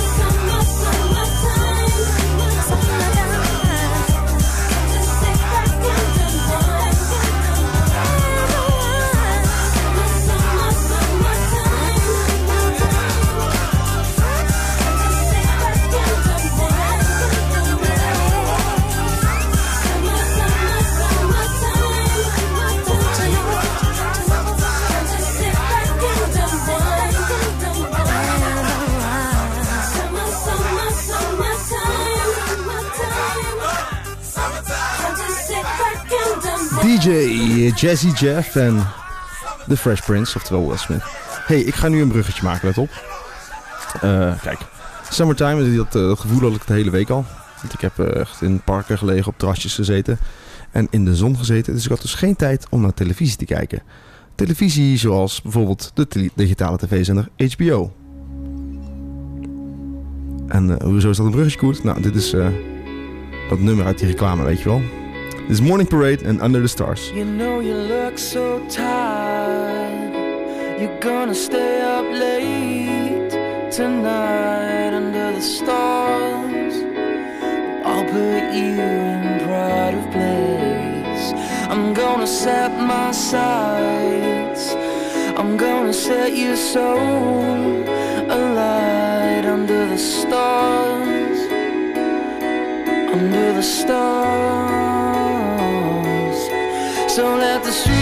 DJ Jazzy Jeff en The Fresh Prince, oftewel Will Smith. hey, ik ga nu een bruggetje maken, let op. Eh, kijk, summertime, dat eh, gevoel had ik de hele week al. Want ik heb eh, echt in parken gelegen, op terrasjes gezeten. En in de zon gezeten. Dus ik had dus geen tijd om naar televisie te kijken. Televisie zoals bijvoorbeeld de digitale tv-zender HBO. En hoezo is dat een bruggetje, Koert? Nou, dit is dat nummer uit die reclame, weet je wel. Is Morning Parade and Under the Stars. You know you look so tired. You're gonna stay up late tonight under the stars. I'll put you in pride of place. I'm gonna set my sights. I'm gonna set your soul alight under the stars. Under the stars. So let the street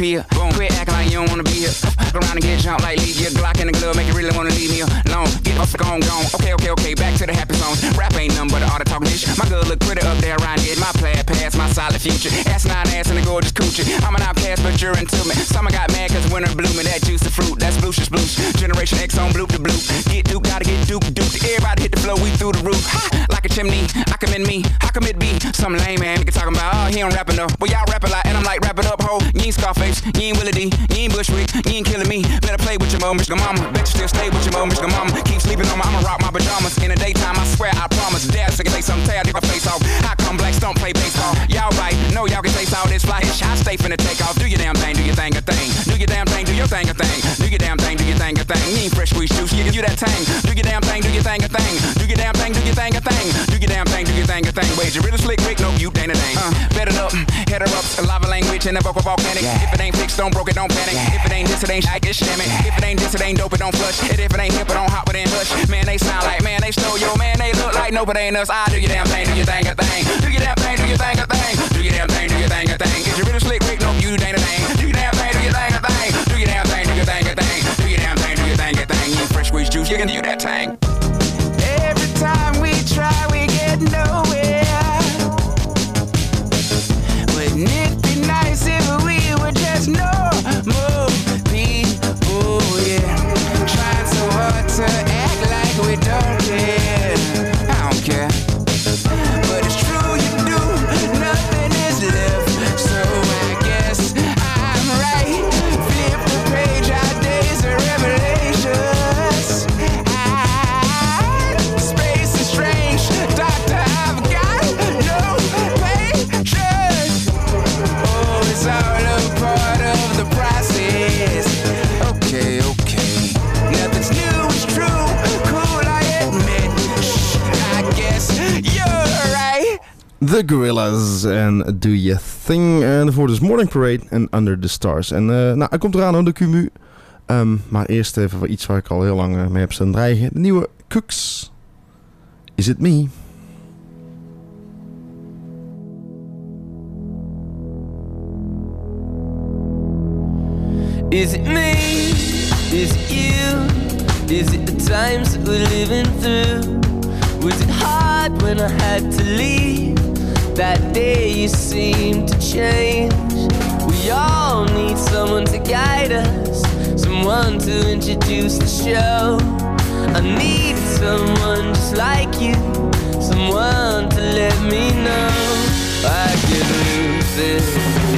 automatopoeia. Boom, quit acting like you don't wanna be here. Fuck around and get jumped like leave your Glock in the glove, make you really wanna leave me alone. Get off, gone, gone. Okay, okay, okay, back to the happy songs. Rap ain't nothing but art of talking dish. My girl look pretty up there around here. My plaid past, my solid future. Ass nine ass and a gorgeous coochie. I'm an outcast, but you're into me. Summer got mad cause winter blooming. That juice of fruit, that's blucious blues. Generation X on bloop to bloop. Get duke, gotta get duke, duke. Everybody hit the flow, we through the roof. Ha! Like a chimney, I commend me. How come it be some lame man? We can talk about, oh, he don't rap enough. Well, y'all rap a lot, and I'm like, up, ho. You ain't Scarface, you ain't Willie D, you ain't Bushwick, you ain't killing me. Better play with your mom, Michigan mama. Bet you still stay with your mom, Michigan mama. Keep sleeping on me, I'ma rock my pajamas. In the daytime, I swear, I promise. Dad, so they some tear, my face off. How come blacks don't play baseball? Y'all right, know y'all can taste all this fly. I stay finna take off. Do your damn thing, do your thing a thing. Do your damn thing, do your thing a thing. Do your damn thing, do your thing a thing. You ain't fresh squeeze juice, you you that tang. Do your damn thing, do your thing a thing. Do your damn thing, do your thing a thing. Your thing, your a thing. You really slick, Rick? No, you ain't a thing. Uh, up, head her up, lava language and a vocal volcanic. If it ain't fixed, don't broke it, don't panic. If it ain't this, it ain't shit, it's shammy. If it ain't this, it ain't dope, it don't flush. And if it ain't hip, it don't hop, it ain't hush. Man, they sound like, man, they stole yo, man, they look like no, but ain't us. I do your damn thing, do your thing a thing. Do your damn thing, do your thing a thing. Do your damn thing, do your thing a thing. Is you really slick, Rick? No, you ain't a thing. Do your damn thing, do your thing a thing. Do your damn thing, do your thing a thing. Do your damn thing, do your thing a thing. You fresh squeeze juice, you can do that thing. Every time we try, we get nowhere. The Gorillas en Do Your Thing. En daarvoor dus Morning Parade en Under the Stars. En eh, nou, hij komt eraan hoor, de QMU. Ehm, maar eerst even voor iets waar ik al heel lang eh, mee heb staan dreigen. De nieuwe Cooks. Is It Me? Is it me? Is it you? Is it the times that we're living through? Was it hard when I had to leave? That day you seemed to change. We all need someone to guide us, someone to introduce the show. I needed someone just like you, someone to let me know I could lose it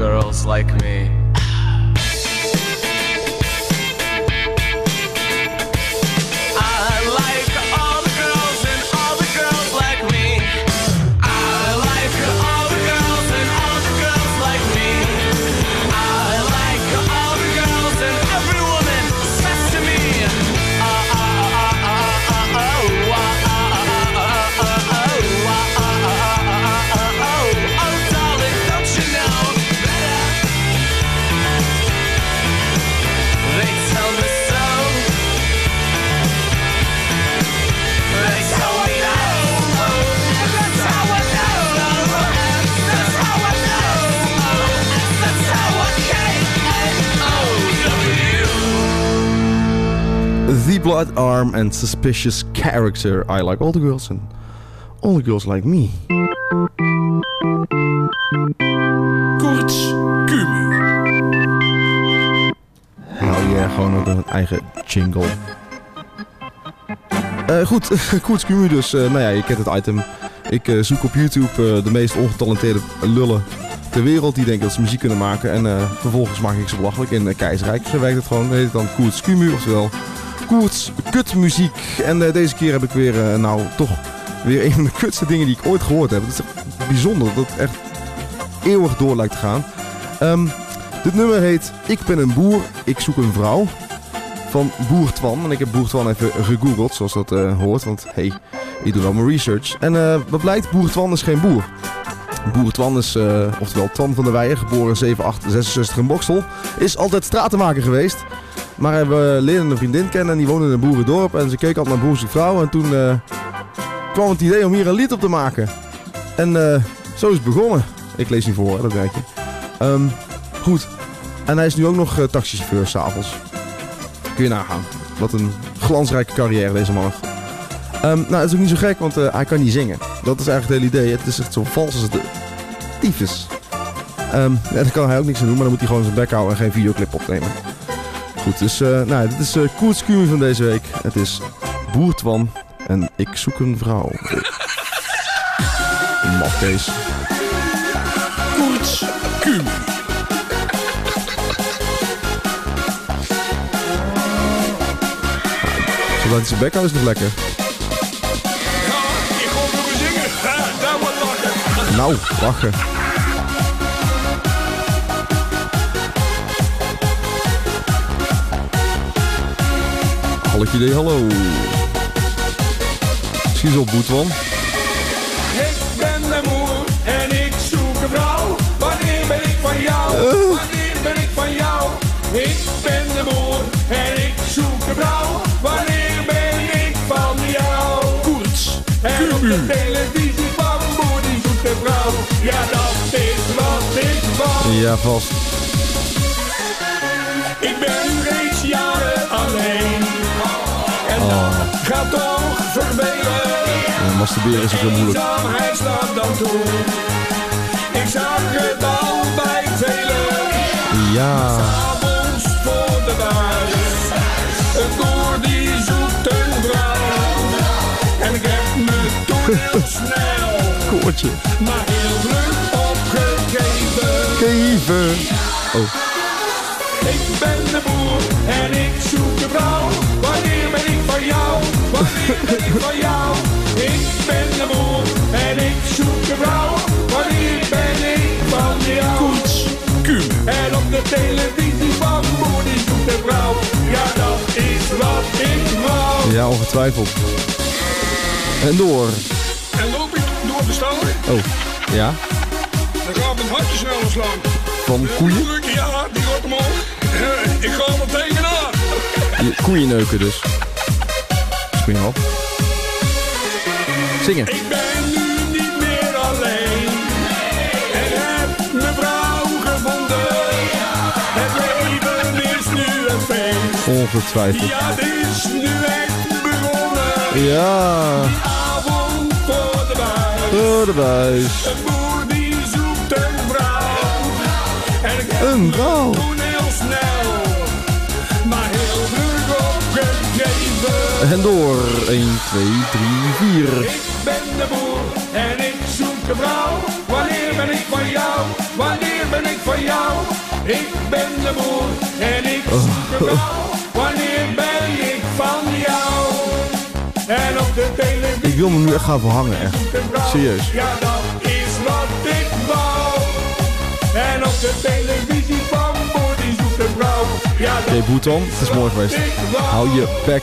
girls like me. Blood Arm and Suspicious Character. I like all the girls and all the girls like me. Koorts Kumu. Nou ja, gewoon ook een eigen jingle. Eh, goed, *laughs* Koerts Kumu dus. Eh, nou ja, je kent het item. Ik eh, zoek op YouTube de meest ongetalenteerde lullen ter wereld die denken dat ze muziek kunnen maken. En vervolgens maak ik ze belachelijk in uh, Keizerrijk. Werkt het gewoon. Dat heet het dan Koerts Kumu, oftewel Koerts kutmuziek. En eh, deze keer heb ik weer, eh, nou toch, weer een van de kutste dingen die ik ooit gehoord heb. Het is echt bijzonder dat het echt eeuwig door lijkt te gaan. Ehm, dit nummer heet Ik ben een boer, ik zoek een vrouw. Van Boer Twan. En ik heb Boer Twan even gegoogeld, zoals dat eh, hoort. Want hey, ik doe wel mijn research. En wat blijkt, Boer Twan is geen boer. Boer Twan is, oftewel Twan van der Weijer, geboren 7866 in Boksel. Is altijd stratenmaker geweest. Maar hij eh, leerde een vriendin kennen en die woonde in een boerendorp. En ze keek altijd naar Boer zoekt vrouw. En toen eh, kwam het idee om hier een lied op te maken. En eh, zo is het begonnen. Ik lees niet voor, dat werk je. Ehm, goed. En hij is nu ook nog uh, taxichauffeur s'avonds. Kun je nagaan. Wat een glansrijke carrière deze man heeft. Ehm, nou, het is ook niet zo gek, want hij kan niet zingen. Dat is eigenlijk het hele idee. Het is echt zo vals als de tyfus. Ehm ja, daar kan hij ook niks aan doen, maar dan moet hij gewoon zijn bek houden en geen videoclip opnemen. Goed, dus eh, nou, dit is uh, van deze week. Het is Boertwan en ik zoek een vrouw. Kumu. Zodat hij zijn is nog lekker. Ik kom nog zingen. Ha, daar wordt lachen. Nou, lachen. Halletje idee, hallo. Misschien zo Boetwan. Ik ben de moer en ik zoek een vrouw. Wanneer ben ik van jou? Eh. Wanneer ben ik van jou? Ik ben de moer en ik zoek een vrouw. Wanneer ben ik van jou? Koorts En op de televisie van moer die zoekt een vrouw. Ja, dat is wat ik wou. Ja, vast. Ik ben reeds jaren alleen. Gaat toch vervelen. Ja, masturberen is ook heel moeilijk. Eenzaamheid staat dan toe. Ik zag het al bij velen. Ja. S'avonds voor de buis. Een boer die zoekt een vrouw. En ik heb me toen heel *laughs* snel, Koortje. maar heel vlug opgegeven. Keven. Oh. Ik ben de boer en ik zoek de vrouw. Wanneer ben ik van jou? Wanneer ben ik van jou? Ik ben de boer en ik zoek de vrouw. Wanneer ben ik van jou? Koorts Kumu. En op de televisie van boer die zoekt de vrouw. Ja, dat is wat ik wou. Ja, ongetwijfeld. En door. En loop ik door de stallen, Oh. Ja. dan gaat mijn hartje sneller slaan. Van koeien. Ja, die gaat omhoog. Ik ga er tegenaan. Je- Koeien neuken dus. Op. Zingen. Ik ben nu niet meer alleen. En heb mijn vrouw gevonden. Het leven is nu een feest. Ongetwijfeld. Ja, het is nu echt begonnen. Ja. Avond voor de buis. Door de buis. Een boer die zoekt een vrouw. En ik heb Een vrouw. En door. 1, 2, 3, 4. Ik ben de boer en ik zoek een vrouw. Wanneer ben ik van jou? Wanneer ben ik van jou? Ik ben de boer en ik zoek een vrouw. Wanneer ben ik van jou? En op de televisie Ik wil me nu echt gaan verhangen, echt. Serieus. Ja, dat is wat ik wou. En op de televisie van boer die zoekt een vrouw. Ja, Oké, Boetan, het is mooi geweest. Hou je bek.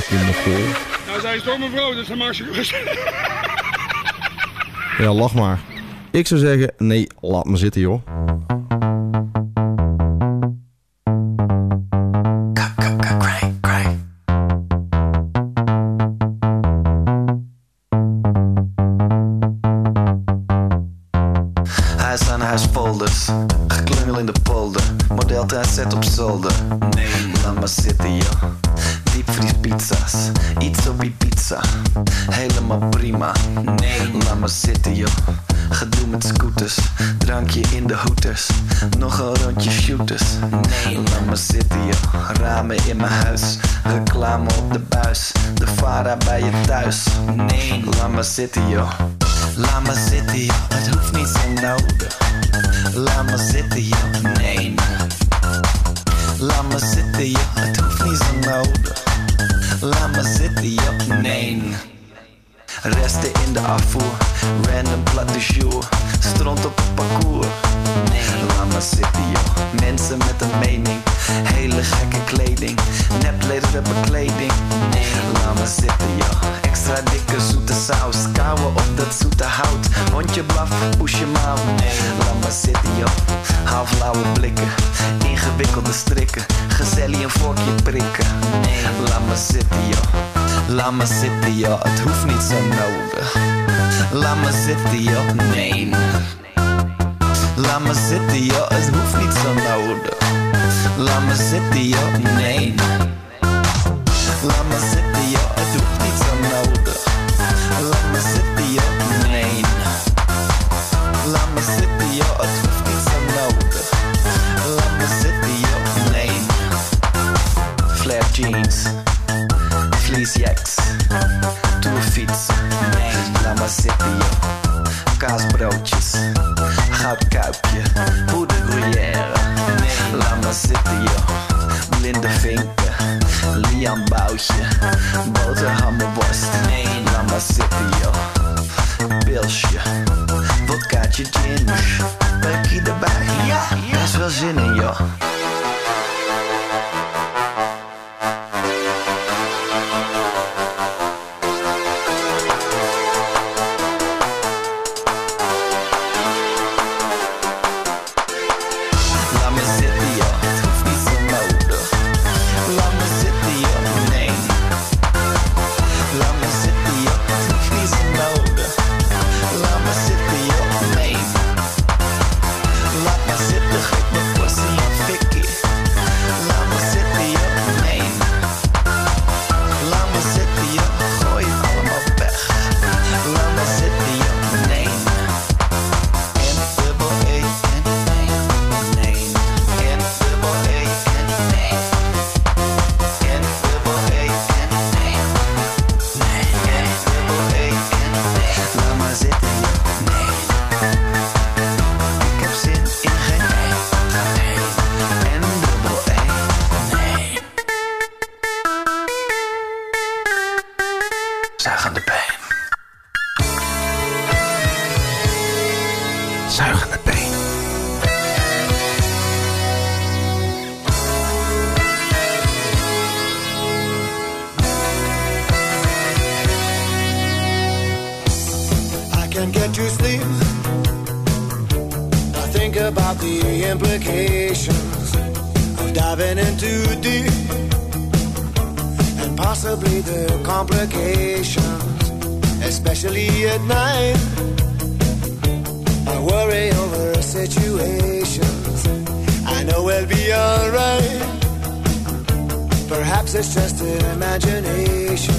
Fucking mevrouw. Nou, zij is toch mijn vrouw, dus dan mag ze gerust. *laughs* Ja, lach maar. Ik zou zeggen, nee, laat me zitten, joh. Nog een rondje shooters. Nee, laat maar zitten joh. Ramen in mijn huis, reclame op de buis. De Vara bij je thuis. Nee, laat maar zitten joh. Laat maar zitten joh, het hoeft niet zo nodig. Laat maar zitten joh, nee. Laat maar zitten joh, het hoeft niet zo nodig. Laat maar zitten joh, nee. Resten in de afvoer, random plat de jour. Stront op het parcours. Nee, laat maar zitten joh. Mensen met een mening, hele gekke kleding. Neplederen bekleding. Nee, laat maar zitten joh. Extra dikke zoete saus, kouwen op dat zoete hout. Hondje blaf, push je mouw. Nee, laat maar zitten joh. Half lauwe blikken, ingewikkelde strikken. Gezellig een vorkje prikken. Nee, laat maar zitten joh. Laat maar zitten joh, het hoeft niet zo nodig. Laat maar zitten joh, nee. Laat maar zitten joh, het hoeft niet zo nodig. Laat maar zitten joh, nee. Laat maar zitten joh, het hoeft DCX. Two Fits, Lama CPI, Casbrotis, Radcapje, Poeder Gruyère, Lama CPI, Blinde Vinken, Liam Boutje, Boterhammenworst, Lama CPI, Pilsje, Wodkaatje Gin, Perkie erbij, ja, best wel zin in joh. Imagination.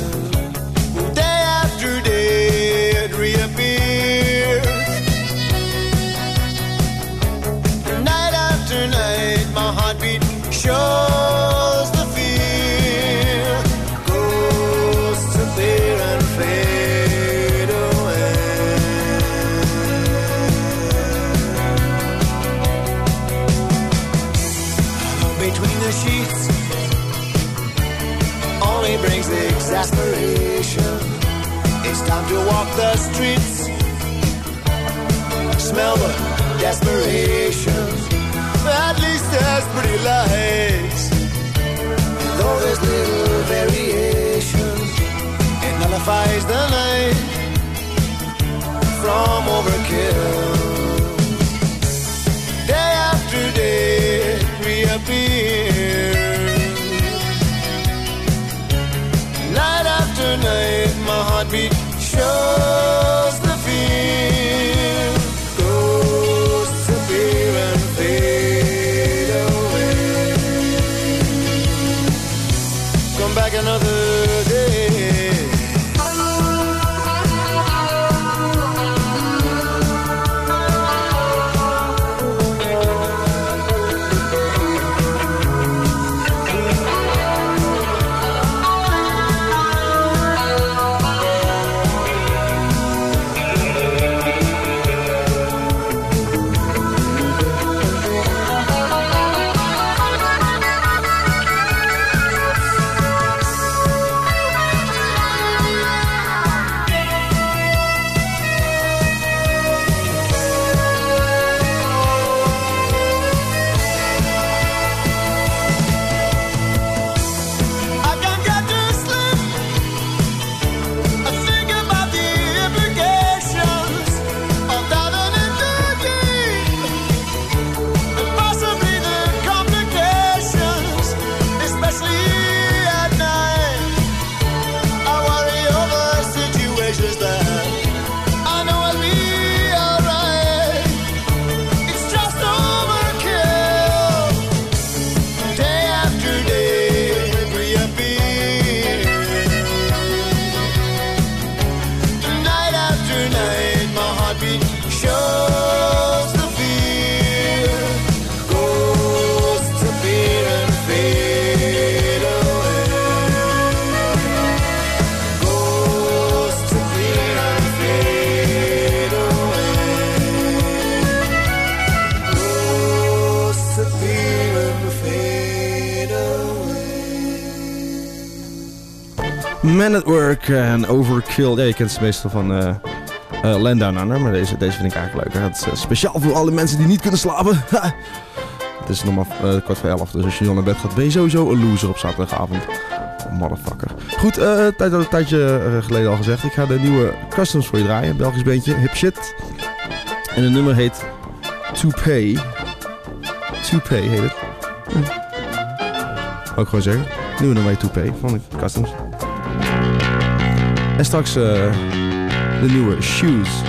Least pretty lights. Though there's little variation, it nullifies the night from overkill. Day after day it Man at Work en Overkill. Ja, je kent ze meestal van eh eh, Land Down Under, maar deze, deze vind ik eigenlijk leuker. Het is eh, speciaal voor alle mensen die niet kunnen slapen. het is nog maar kwart voor elf, dus als je al naar bed gaat, ben je sowieso een loser op zaterdagavond. Motherfucker. Goed, tijd, een tijdje geleden al gezegd. Ik ga de nieuwe Customs voor je draaien. Belgisch beentje, hip shit. En het nummer heet To Pay. To Pay heet het. Hm. Ik gewoon zeggen. Nieuwe nummer heet To Pay van de Customs. En straks eh, de nieuwe Shoes.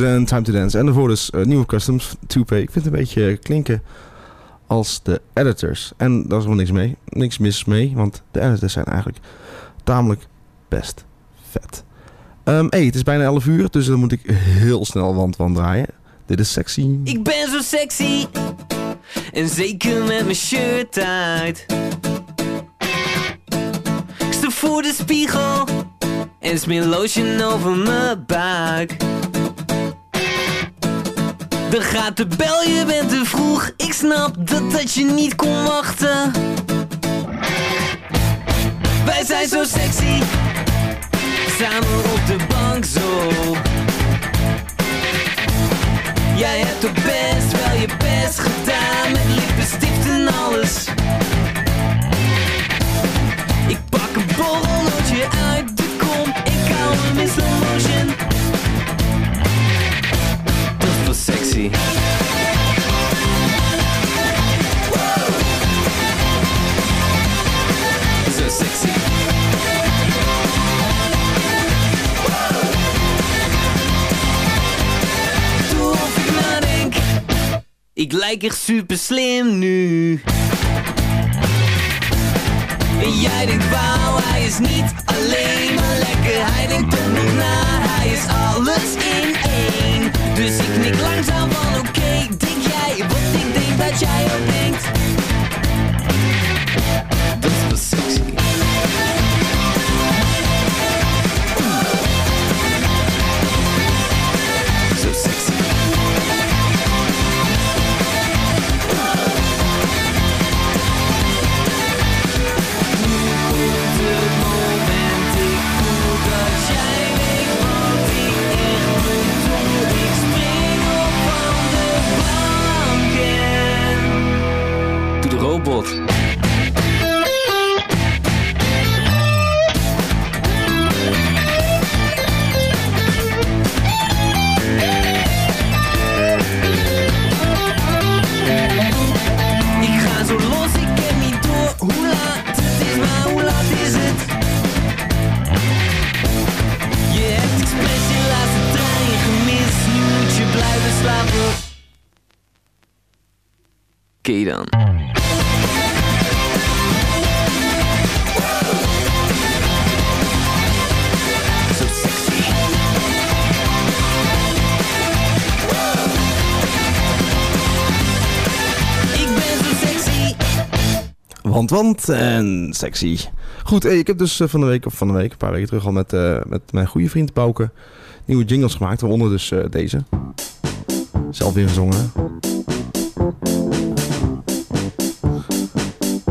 En Time to Dance. En daarvoor dus uh, nieuwe customs, 2P. Ik vind het een beetje klinken als de editors. En daar is wel niks mee. Niks mis mee, want de editors zijn eigenlijk tamelijk best vet. Ehm hey, het is bijna 11 uur, dus dan moet ik heel snel wand van draaien. Dit is sexy. Ik ben zo sexy. En zeker met mijn shirt uit. Ik sta voor de spiegel. En smeer lotion over mijn buik. Dan gaat de bel, je bent te vroeg. Ik snap dat dat je niet kon wachten. Wij zijn zo sexy. Samen op de bank zo. Jij hebt toch best wel je best gedaan Met lippenstift en alles Ik pak een borrelnootje uit de kom Ik hou hem in Ik lijk echt super slim nu. En jij denkt wauw, hij is niet alleen maar lekker. Hij denkt toch niet na, hij is alles in één. Dus ik knik langzaam van oké, denk jij wat ik denk dat jij ook denkt? Dat wel sexy Oké dan. Want, want en sexy. Goed, hey, ik heb dus eh, van de week, of van de week, een paar weken terug al met, eh, met mijn goede vriend Bouke nieuwe jingles gemaakt. Waaronder dus eh, deze. Zelf ingezongen.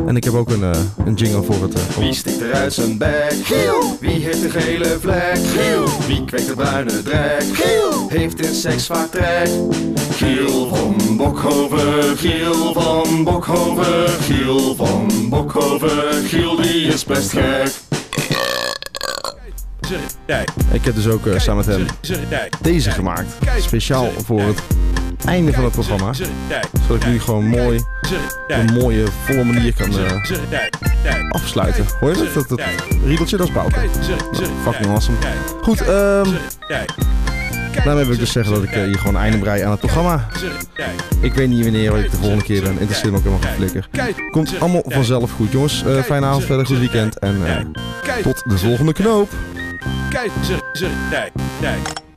En ik heb ook een, eh, een jingle voor het... voor- Wie stikt er uit zijn bek? Giel. Wie heeft een gele vlek? Giel. Wie kweekt de bruine drek? Giel. Heeft in seks vaak trek? Giel van Bokhoven, Giel van Bokhoven, Giel van Bokhoven, Giel die is best gek. Ik heb dus ook eh, samen met hem deze gemaakt. Speciaal voor het einde van het programma. Zodat ik nu gewoon mooi, op een mooie, volle manier kan eh, afsluiten. Hoor je dat? Dat, dat riedeltje, dat is Bouke. Fucking awesome. Goed, ehm daarmee wil ik dus zeggen dat ik eh, hier gewoon einde brei aan het programma. Ik weet niet wanneer ik de volgende keer ben. Interesseert me ook helemaal geen flikker. Komt allemaal vanzelf goed, jongens. Fijne avond verder, goed weekend. En tot de volgende knoop. Keizer, nee, nee.